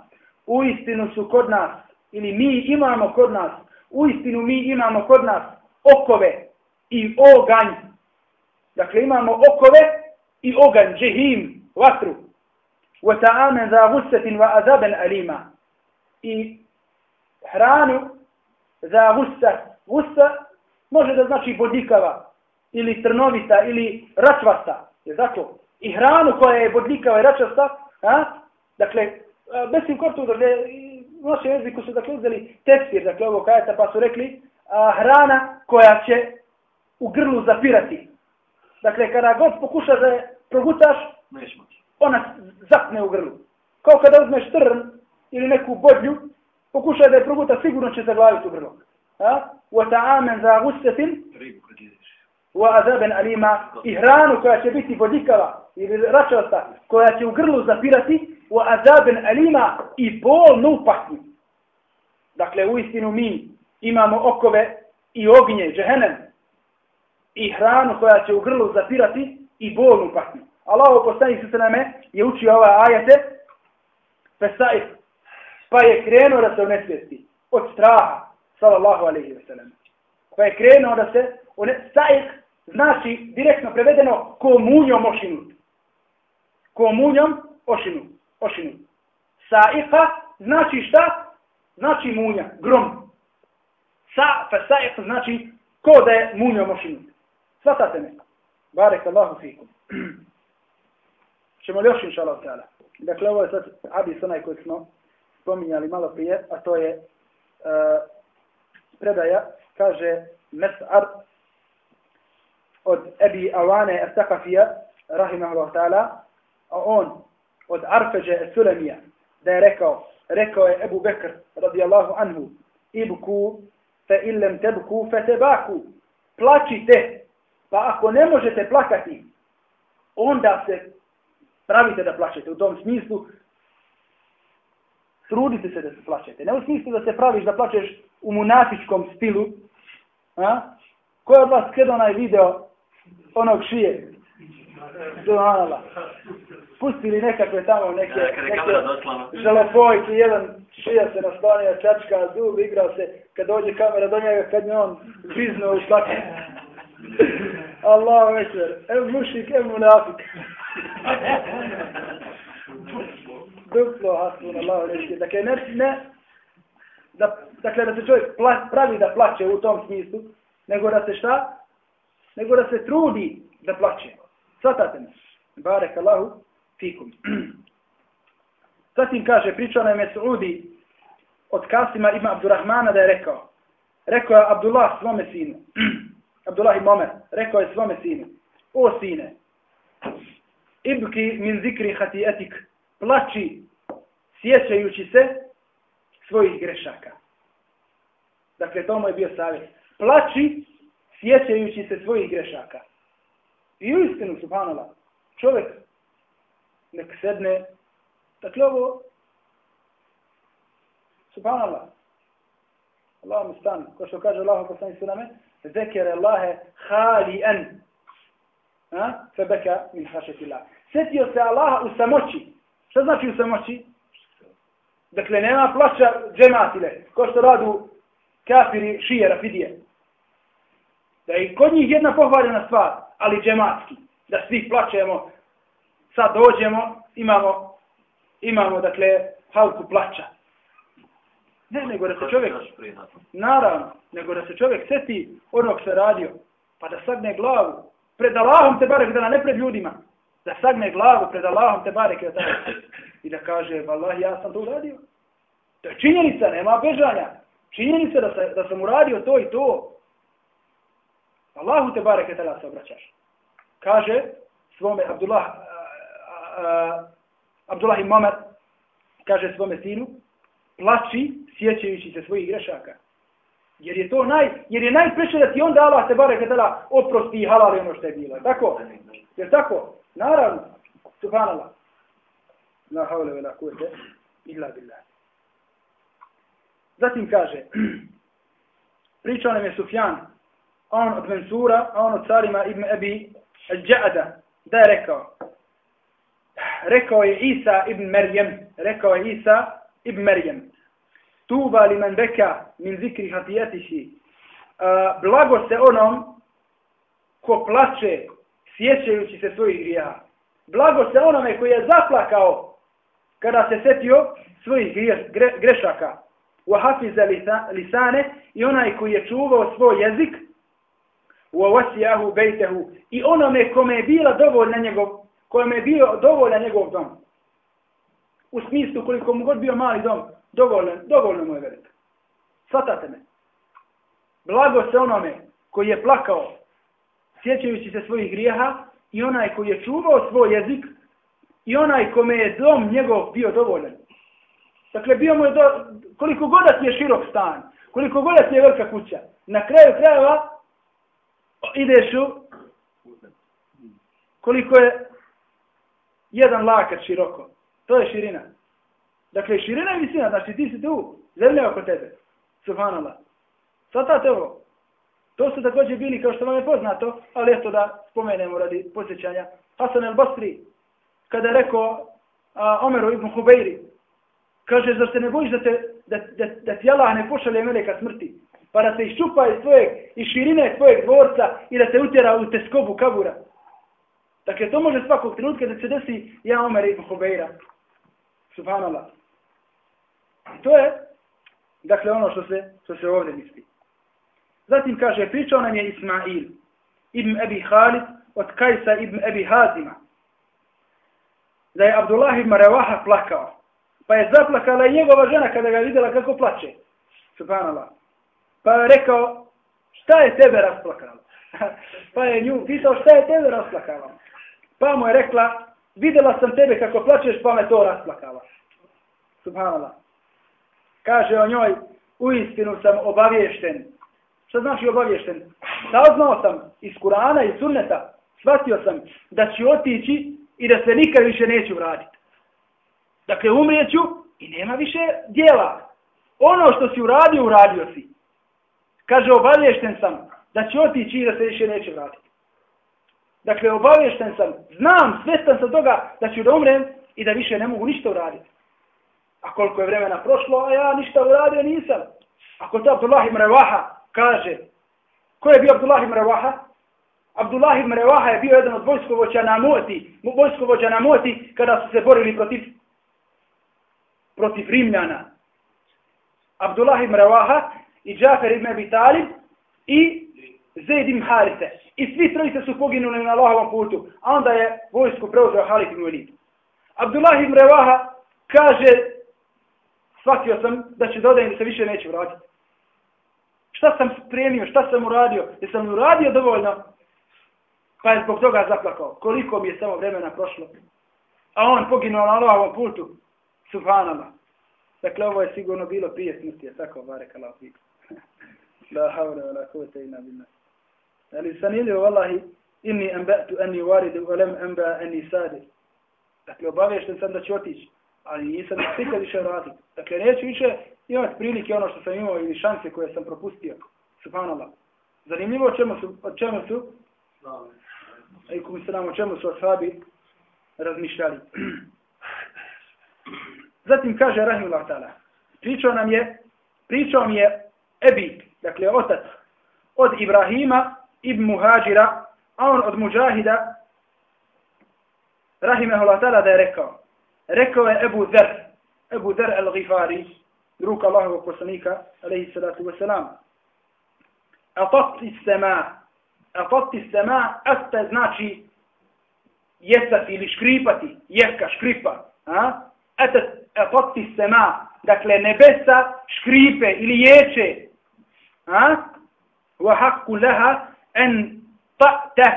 u istinu su kod nas, ili mi imamo kod nas, u istinu mi imamo kod nas okove i oganj. Dakle, imamo okove i oganj, džehim, vatru. Wa ذَا za gusetin wa alima. I hranu za gusa. Gusa može da znači bodljikava, ili trnovita, ili račvasta. Je zato? I hranu koja je bodljikava i račvasta, a? dakle, Besim Kortu, dakle, u našem jeziku su dakle uzeli tefsir, dakle, ovo kajeta, pa su rekli a, hrana koja će u grlu zapirati. Dakle, kada god pokuša da je progutaš, ona zapne u grlu. Kao kada uzmeš trn ili neku bodlju, pokuša da je proguta, sigurno će zaglaviti u grlo. Wa ta'amen za gustetin, wa azaben alima, i hranu koja će biti bodljikava ili račasta, koja će u grlu zapirati, u azaben alima i bolnu patnju. Dakle, u istinu mi imamo okove i ognje, džehenem, i hranu koja će u grlu zapirati i bolnu patnju. Allah postani se name je učio ove ajete, Fesaif, pa je krenuo da se unesvijesti od straha, sallallahu alaihi wa sallam. Pa je krenuo da se unesvijesti, znači direktno prevedeno komunjom ošinut. Komunjom ošinut ošinu. Sa'iqa znači šta? Znači munja, grom. Sa, fa saiq znači Ko da je munja mašinu. Svatate me. Barek Allahu fikum. Čemo li još inša Allah ta'ala? Dakle, ovo je sad hadis onaj koji smo spominjali malo prije, a to je uh, predaja, kaže Mes'ar od Ebi Awane Estakafija, rahimahullah ta'ala, a on od Arfeđe Sulemija, da je rekao, rekao je Ebu Bekr, radijallahu anhu, ibku, fe illem tebku, fe tebaku, plačite, pa ako ne možete plakati, onda se pravite da plačete. U tom smislu, trudite se da se plačete. Ne u smislu da se praviš da plačeš u munafičkom stilu. A? Ko je od vas kada onaj video onog šije? Subhanallah. Pustili nekakve tamo neke, neke žalopojke, jedan šija se naslonio, čačka, zub, igrao se, kad dođe kamera do njega, kad je on zviznuo u šlaku. Allahu ekber, ev mušik, ev munafik. Duplo, hasbun, Allahu ekber. Dakle, ne, ne, da, dakle, da se čovjek pla, pravi da plaće u tom smislu, nego da se šta? Nego da se trudi da plaće. Svatate me. Barek Allahu fikum. Zatim kaže, pričao nam je Saudi od Kasima ima Abdurrahmana da je rekao. Rekao je Abdullah svome sinu. Abdullah i Momer. Rekao je svome sinu. O sine, ibki min zikri hatijetik. Plači sjećajući se svojih grešaka. Dakle, to mu je bio savjet. Plači sjećajući se svojih grešaka. I u istinu, subhanallah, čovjek nek sedne, dakle ovo, subhanallah, Allah mi stan, ko što kaže Allah poslani suname, zekir Allahe hali en, fe beka min hašetillah. Sjetio se Allaha u samoći. Šta znači u samoći? Dakle, nema plaća džematile, ko što radu kafiri šije, rafidije. Da je kod njih jedna pohvaljena stvar, ali džematski. Da svi plaćemo, sad dođemo, imamo, imamo, dakle, halku plaća. Ne, nego da se čovjek, naravno, nego da se čovjek seti onog se radio, pa da sagne glavu, pred Allahom te barek da ne pred ljudima, da sagne glavu pred Allahom te barek da i da kaže, vallahi, ja sam to uradio. To je činjenica, nema bežanja. Činjenica da, se, da sam uradio to i to. Allahu te barek da se obraćaš. Kaže svome Abdullah, Eh, Abdullah i Mamer, kaže svome sinu, plači sjećajući se svojih grešaka. Jer je to naj, jer je najpreće da ti onda Allah te barek da oprosti i halali ono što je bilo. Tako? Jer tako? Naravno. Subhanallah. La haule ve la kuvete illa billah. Zatim kaže, pričao nam je Sufjan, on od Mensura, a on od carima Ibn Ebi Al-Đa'ada, da je rekao, rekao je Isa ibn Merjem, rekao je Isa ibn Merjem, tuba li men beka min zikri hatijetiši, uh, blago se onom ko plače sjećajući se svojih grija. Blago se onome koji je zaplakao kada se setio svojih gre, grešaka. Wa hafiza lisane i onaj koji je čuvao svoj jezik wa wasiyahu baytahu i onome kome je bila dovoljna njegov kome je bio dovoljan njegov dom. U smislu koliko mu god bio mali dom, dovoljno, dovoljno mu je velik. Svatate me. Blago se onome koji je plakao sjećajući se svojih grijeha i onaj koji je čuvao svoj jezik i onaj kome je dom njegov bio dovoljan. Dakle, bio mu je do, koliko god ti je širok stan, koliko god ti je velika kuća, na kraju krajeva ideš u koliko je jedan lakat široko. To je širina. Dakle, širina je visina, znači ti si tu, zemlja oko tebe. Subhanallah. Svatate ovo. To su također bili, kao što vam je poznato, ali eto da spomenemo radi posjećanja. Hasan el Basri, kada je rekao a, Omeru ibn Hubeiri, kaže, zar se ne bojiš da, te, da, da, da ti Allah ne pošalje meleka smrti, pa da se iščupa iz, tvojeg, iz širine tvojeg dvorca i da te utjera u teskobu kabura. Dakle, to može svakog trenutka da se desi ja Omer ibn Hubeira. Subhanallah. I to je, dakle, ono što se, što se ovdje misli. Zatim kaže, pričao nam je Ismail, ibn Ebi Halid, od Kajsa ibn Ebi Hazima, da je Abdullah ibn Revaha plakao. Pa je zaplakala i njegova žena kada ga vidjela kako plače. Subhanallah. Pa je rekao, šta je tebe rasplakalo? pa je nju pisao, šta je tebe rasplakalo? Pa mu je rekla, vidjela sam tebe kako plačeš, pa me to rasplakala. Subhanallah. Kaže o njoj, u istinu sam obavješten. Šta znači obavješten? Saznao sam iz Kurana i Sunneta, shvatio sam da će otići i da se nikad više neću vratiti. Dakle, umrijeću i nema više dijela. Ono što si uradio, uradio si. Kaže, obavješten sam da će otići i da se više neće vratiti. Dakle, obavješten sam, znam, svestan sam toga da ću da umrem i da više ne mogu ništa uraditi. A koliko je vremena prošlo, a ja ništa uradio nisam. Ako to Abdullah ibn Revaha kaže, ko je bio Abdullah ibn Revaha? Abdullah ibn Revaha je bio jedan od vojskovođa na Moti, vojskovođa na Moti kada su se borili protiv protiv Rimljana. Abdullah ibn Revaha i Džafer ibn Abi Talib i Zaid ibn Harise. I svi trojice su poginuli na Allahovom putu. A onda je vojsku preuzeo Halid ibn Walid. Abdullah ibn Revaha kaže shvatio sam da će dodajem da se više neće vratiti. Šta sam spremio, šta sam uradio? Jesam li uradio dovoljno? Pa je zbog toga zaplakao. Koliko mi je samo vremena prošlo. A on poginuo na Allahovom putu. Subhanallah. Dakle, ovo je sigurno bilo prije smrti. Je tako, bare Allah. La havle, la kuvete ina billah. Ali sam ili vallahi, inni emba'tu eni waridu, ulem emba eni sadir. Dakle, obavješten sam da ću otići. Ali nisam nikad više vratiti. Dakle, neću više imati prilike ono što sam imao ili šanse koje sam propustio. Subhanallah. Zanimljivo o čemu su, o čemu su, i kum se nam o čemu su ashabi razmišljali. Zatim kaže Rahimullah ta'ala, pričao nam je, pričao mi je Ebi, dakle otac, od Ibrahima ابن مهاجرة أون أد مجاهدة رحمه الله تعالى ذا ركو ركو أبو ذر. أبو ذر الغفاري. روك الله وقصنيك عليه الصلاة والسلام. أطط السماء. أطط السماء. أستزناتي. يسفي لشكريبتي. يسكا شكريبا أطط السماء. دكلي نبسا شكريبة إلي يتشي ها؟ وحق لها en ta'te,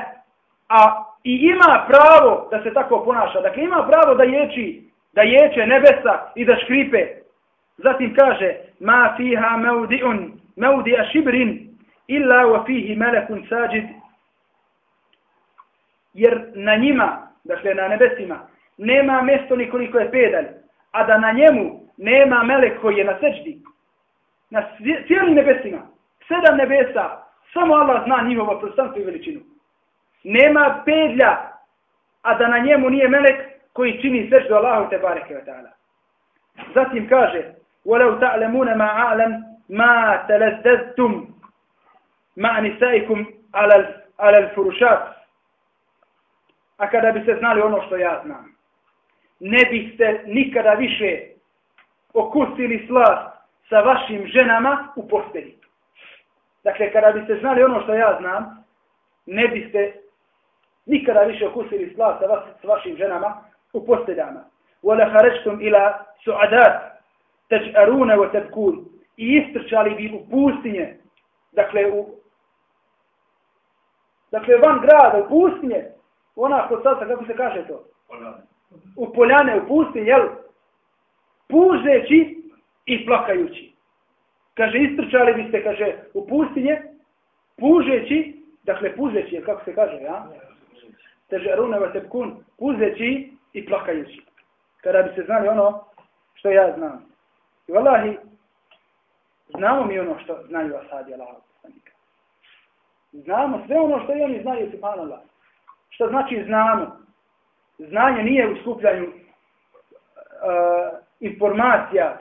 a i ima pravo da se tako ponaša, dakle ima pravo da ječi, da ječe nebesa i da škripe, Zatim kaže, ma fiha maudi'un, maudi'a šibrin, illa wa fihi melekun sađid, jer na njima, dakle na nebesima, nema mjesto nikoliko je pedalj, a da na njemu nema melek koji je na seđdi. Na cijelim nebesima, sedam nebesa, Samo Allah zna njihovo prostanstvo i veličinu. Nema pedlja, a da na njemu nije melek koji čini sveš Allahu te bareke wa ta'ala. Zatim kaže, وَلَوْ تَعْلَمُونَ مَا عَلَمْ مَا تَلَزَّدْتُمْ مَا ala عَلَى الْفُرُشَاتِ A kada biste znali ono što ja znam, ne biste nikada više okusili slast sa vašim ženama u postelji. Dakle, kada biste znali ono što ja znam, ne biste nikada više okusili slast sa, vas, sa vašim ženama u posteljama. Kharajtum ila su'adat teđarune o tebkun i istrčali bi u pustinje, dakle u dakle van grada, u pustinje, ona kod sada, kako se kaže to? U poljane, u pustinje, jel? Pužeći i plakajući. Kaže, istrčali biste, kaže, u pustinje, pužeći, dakle pužeći, kako se kaže, ja? Težeruna vas tebkun, pužeći i plakajući. Kada bi se znali ono što ja znam. I vallahi, znamo mi ono što znaju asadi Allah. Znamo sve ono što i oni znaju, subhanallah. Što znači znamo? Znanje nije u skupljanju uh, informacija,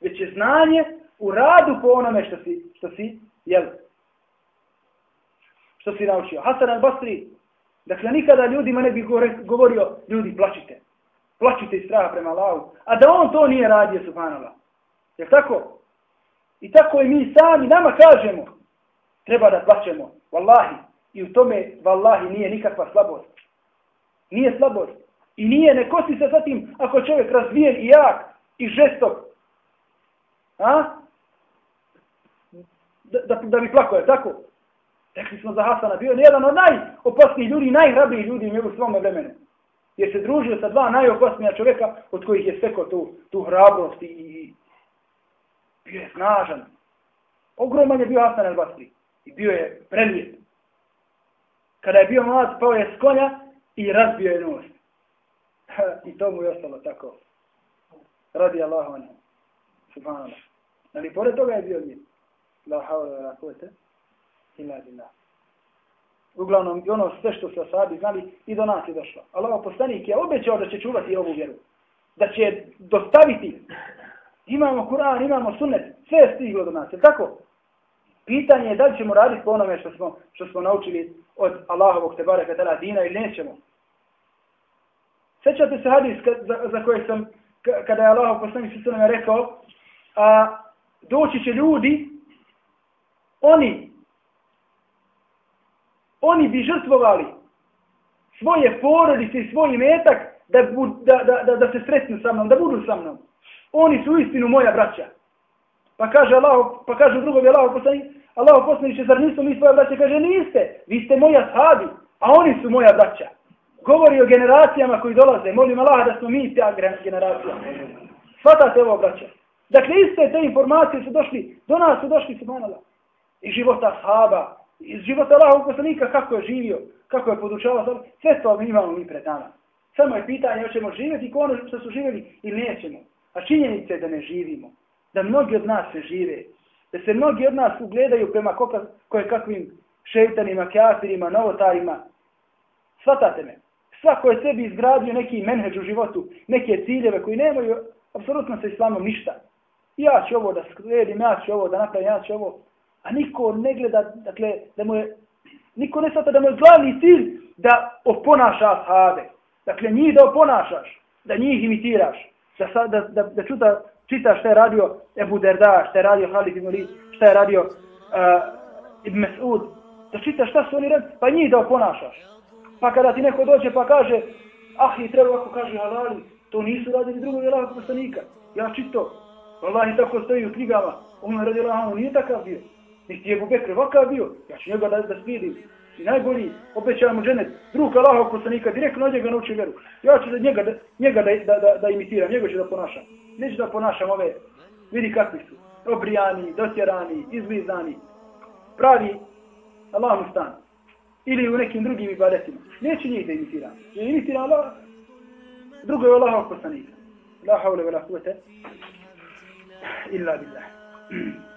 već je znanje u radu po onome što si, što si, jel, što si naučio. Hasan al-Basri, dakle, nikada ljudima ne bi govorio, ljudi, plačite. Plačite iz straha prema Allahu. A da on to nije radio, subhanallah. Je tako? I tako i mi sami nama kažemo. treba da plaćemo. Wallahi. I u tome, wallahi, nije nikakva slabost. Nije slabost. I nije, ne kosi se sa tim ako čovjek razvijen i jak i žestok. A? Da, da, da bi plako, je tako? Rekli smo za Hasana, bio je jedan od najopasnijih ljudi, najhrabrijih ljudi u svome vremenu. Jer se družio sa dva najopasnija čovjeka od kojih je stekao tu, tu hrabrost i, i bio je snažan. Ogroman je bio Hasan el Basri i bio je prelijep. Kada je bio mlad, pao je s konja i razbio je nos. I to mu je ostalo tako. Radi Allahu anhu. Subhanallah. Ali pored toga je bio njim. La hawla la kuvvete illa billah. Uglavnom, i ono sve što su asabi znali, i do nas je došlo. Allah poslanik je obećao da će čuvati ovu vjeru. Da će dostaviti. Imamo Kur'an, imamo sunnet, sve je stiglo do nas. Je tako? Pitanje je da li ćemo raditi po onome što smo, što smo naučili od Allahovog tebara katala dina ili nećemo. Sećate se hadis za, za koje sam, kada je Allahov poslanik sve rekao, a, doći će ljudi, oni, oni bi žrtvovali svoje porodice i svoj metak da, da, da, da, da se sretnu sa mnom, da budu sa mnom. Oni su istinu moja braća. Pa kaže Allah, pa kaže drugovi Allah poslanik, Allah poslanik, zar nisu mi svoja braća? Kaže, niste, vi ste moja sahabi, a oni su moja braća. Govori o generacijama koji dolaze. Molim Allah da smo mi ta generacija. Svatate ovo, braća. Dakle, iste te informacije su došli, do nas su došli, subhanallah. Iz života sahaba, iz života Allahovog poslanika, kako je živio, kako je podučavao, sve to mi imamo mi pred nama. Samo je pitanje, hoćemo živjeti ko ono što su živjeli ili nećemo. A činjenica je da ne živimo. Da mnogi od nas se žive. Da se mnogi od nas ugledaju prema koje kakvim šeitanima, kjafirima, novotarima. Svatate me. Svako je sebi izgradio neki menheđ u životu, neke ciljeve koji nemaju apsolutno sa islamom ništa. Ja ću ovo da skredim, ja ću ovo da napravim, ja ću ovo. A niko ne gleda, dakle, da mu je, niko ne svata da mu je glavni cilj da oponaša ashave. Dakle, njih da oponašaš, da njih imitiraš, da, da, da, da čuta, čitaš šta je radio Ebu Derda, šta je radio Halid ibn Lid, šta je radio uh, Ibn Mesud, da čitaš šta su oni radili, pa njih da oponašaš. Pa kada ti neko dođe pa kaže, ah, i treba ako kaže halali, to nisu radili drugog Allahog poslanika. Ja čito, Allah i tako stoji u knjigama, on je radio Allah, nije takav bio. Niti je Bubekr vakav bio, ja ću njega da, da spidim. I najbolji, obećavam dženet, drug Allahov poslanika, direktno od njega nauči vjeru. Ja ću da njega, da, njega da, da, da, da imitiram, njega ću da ponašam. Neću da ponašam ove, vidi kakvi su, obrijani, dotjerani, izlizani. pravi Allah mu stan. Ili u nekim drugim ibadetima. Neću njih da imitiram. Jer imitiram Allah, drugo je Allahov poslanika. La haule vela kuvete, illa billah.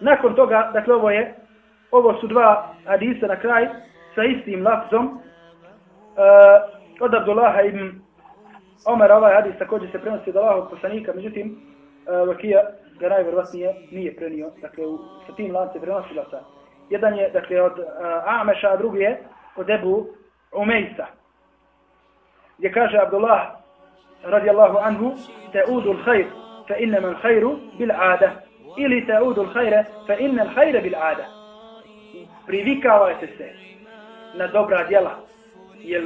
Nakon toga, dakle ovo je, ovo su dva hadisa na kraj sa istim lafzom. Uh, od Abdullaha ibn Omer, ovaj hadis također se prenosi od Allahog poslanika, međutim, uh, Vakija ga najvjerovatnije nije prenio, dakle, u, sa tim lance prenosila sa. Jedan je, dakle, od uh, Ameša, a drugi je od Ebu Umejsa. Gdje kaže Abdullah, radijallahu anhu, te udu hajr, fe inne man hajru bil adah. Ili te udu l'hajre, fa inna l'hajre bil ada. Privikavajte se na dobra djela, jer,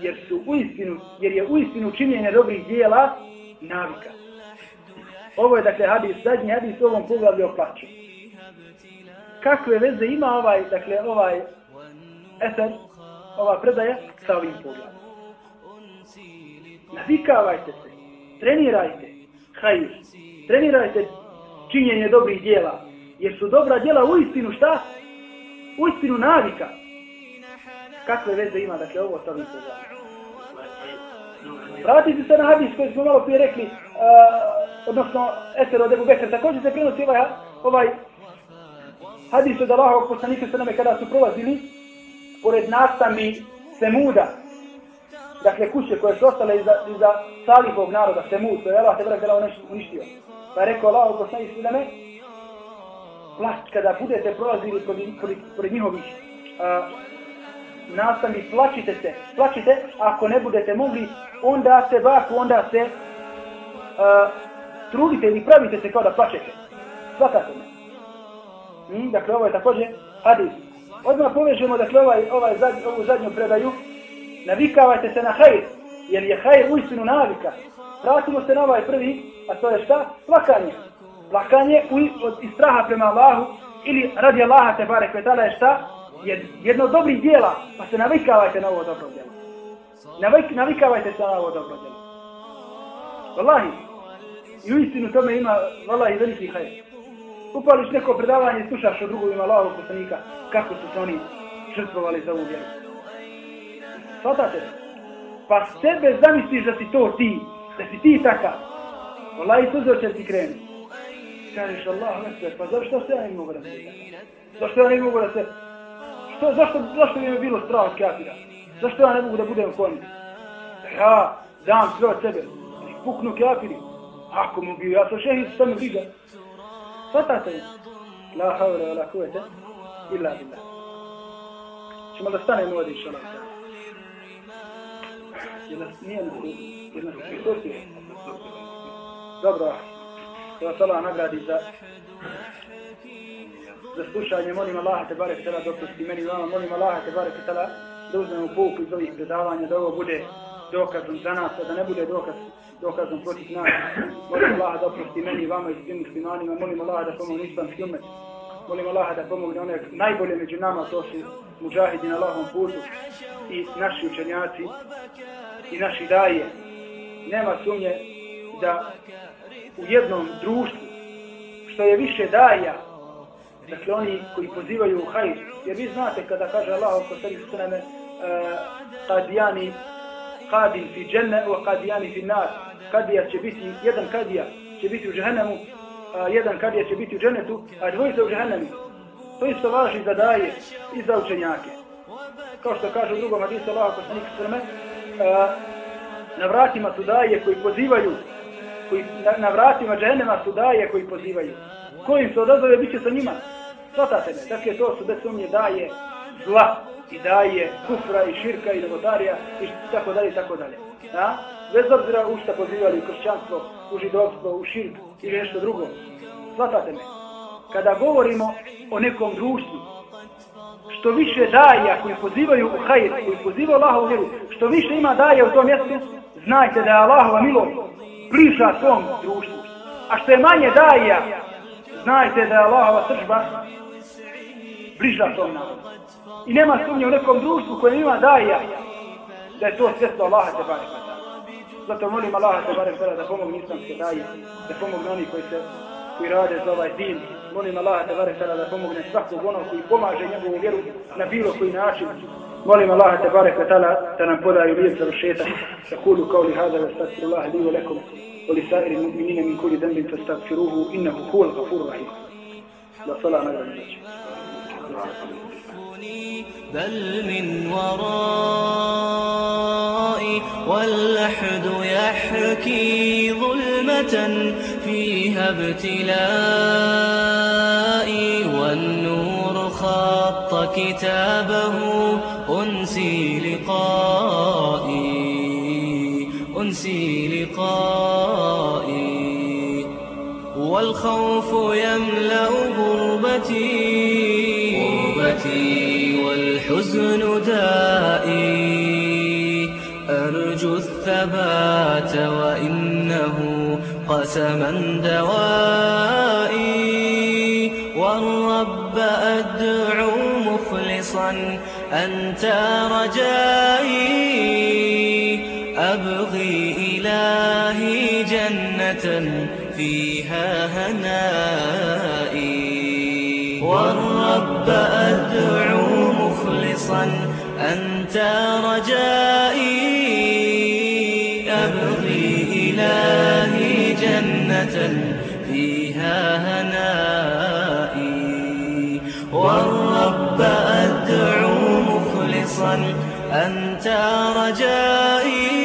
jer, su uistinu, jer je uistinu činjenje dobrih djela navika. Ovo je dakle hadis, zadnji hadis u ovom poglavlju o plaću. Kakve veze ima ovaj, dakle, ovaj eser, ova predaja sa ovim poglavljom? Navikavajte se, trenirajte, hajir, trenirajte činjenje dobrih djela, jer su dobra djela u istinu šta? U istinu navika. Kakve veze ima, dakle, ovo sa ovim poglavljom? Vratite se na hadis koji smo malo prije rekli, uh, odnosno Eser od Ebu Bekr, također se prenosi ovaj, ovaj hadis od Allahovog poslanika sa nama kada su prolazili pored nastami Semuda, dakle kuće koje su ostale iza, iza Salihov naroda, Semud, to je Allah te vrlo uništio. Pa je rekao Allah poslanik sa nama, plać kada budete prolazili pored, pored, pored njihovih uh, nastami, plaćite se, plaćite, ako ne budete mogli, onda se baku, onda se a, trudite ili pravite se kao da plaćete. Svakako ne. Mm, dakle, ovo je također Hadis. Odmah povežemo dakle ovaj, ovaj zadnj, ovu zadnju predaju. Navikavajte se na hajr, jer je hajr uistinu navika. Vratimo se na ovaj prvi, a to je šta? Plakanje. Plakanje u, od, iz straha prema Allahu ili radi Allaha te bare kvetala je šta? Je jedno od dobrih dijela, pa se navikavajte na ovo dobro djelo. Navik, navikavajte se na ovo dobro djelo. Wallahi, i u istinu tome ima, wallahi, veliki hajr. Upališ neko predavanje i slušaš o drugovima Allahovog poslanika, kako su se oni žrtvovali za ovu vjeru. Svatate? Pa sebe zamisliš da si to ti, da si ti takav. Wallahi, suzo će ti krenu. Kažeš, Allah, nekve, pa zašto se ja ne mogu da se Zašto ja ne mogu da se... Što, zašto, zašto mi je bilo strah od kafira? Zašto ja ne mogu da budem konj? Ja dam sve od sebe. I Puknu kafiri. Ako mu bio, ja sam šehid, šta me briga? Svatate mi. La havre, la kuvete, illa billah. Čemo da stanemo ovdje, inša Allah. Jedna, nije na jedna. Dobro, da vas Allah nagradi za za slušanje, molim Allaha te barek tala dopusti meni vama, molim Allaha te barek tala da uzmemo pouku iz ovih predavanja, da ovo bude dokazom za nas, a da ne bude dokaz, dokazom protiv nas. Molim Allaha da oprosti meni i vama i svim muslimanima, molim Allaha da pomogne islamski umet, molim Allaha da pomogne one najbolje među nama, to su muđahidi na Allahom putu i naši učenjaci i naši daje. Nema sumnje da u jednom društvu što je više daja, dakle oni koji pozivaju u hajr, jer vi znate kada kaže Allah oko sebi sveme, kadijani, kadin fi dženne, o kadijani fi nar, kadija će biti, jedan kadija će biti u džehennemu, a jedan kadija će biti u dženetu, a dvojica u džehennemu. To isto važi za daje i za učenjake. Kao što kaže u drugom hadisu Allaha oko sveme, e, na vratima su daje koji pozivaju koji na, na vratima džehennema su daje koji pozivaju. Kojim se odazove, bit će sa njima. Svatate me. Dakle, to su bez sumnje daje zla i daje kufra i širka i devotarija i tako dalje i tako dalje. Da? Bez obzira u šta pozivali u kršćanstvo, u židovstvo, u širk ili nešto drugo. Svatate me. Kada govorimo o nekom društvu, što više daje koji pozivaju u hajr, koji pozivaju Allahovu vjeru, što više ima daje u tom mjestu, znajte da je Allahova milost bliža tom društvu. A što je manje daja, znajte da je Allahova sržba bliža tom narodu. I nema sumnje u nekom društvu koje ima daja, da je to svjetlo Allaha te barek Zato molim Allaha te barek da pomogu islamske daje, da pomogu oni koji se koji rade za ovaj din. Molim Allah te bare sada da pomogne svakog onog koji pomaže njegovu vjeru na bilo koji način. Molim Allah te bare sada da nam podaju lijep završetak. Sakulu kao li hada da stakiru Allah li u lekom. u li sajeri mu'minine ولسائر المؤمنين من كل ذنب فاستغفروه إنه هو الغفور الرحيم لا صلاة على بل من ورائي والأحد يحكي ظلمة فيها ابتلائي والنور خط كتابه أنسي لقائي أنسي لقائي. والخوف يملأ غربتي غربتي. والحزن دائي. أرجو الثبات وإنه قسما دوائي والرب أدعو مخلصا أنت رجائي. أبغي إلهي جنة فيها هنائي. والرب أدعو مخلصا أنت رجائي. أنت رجائي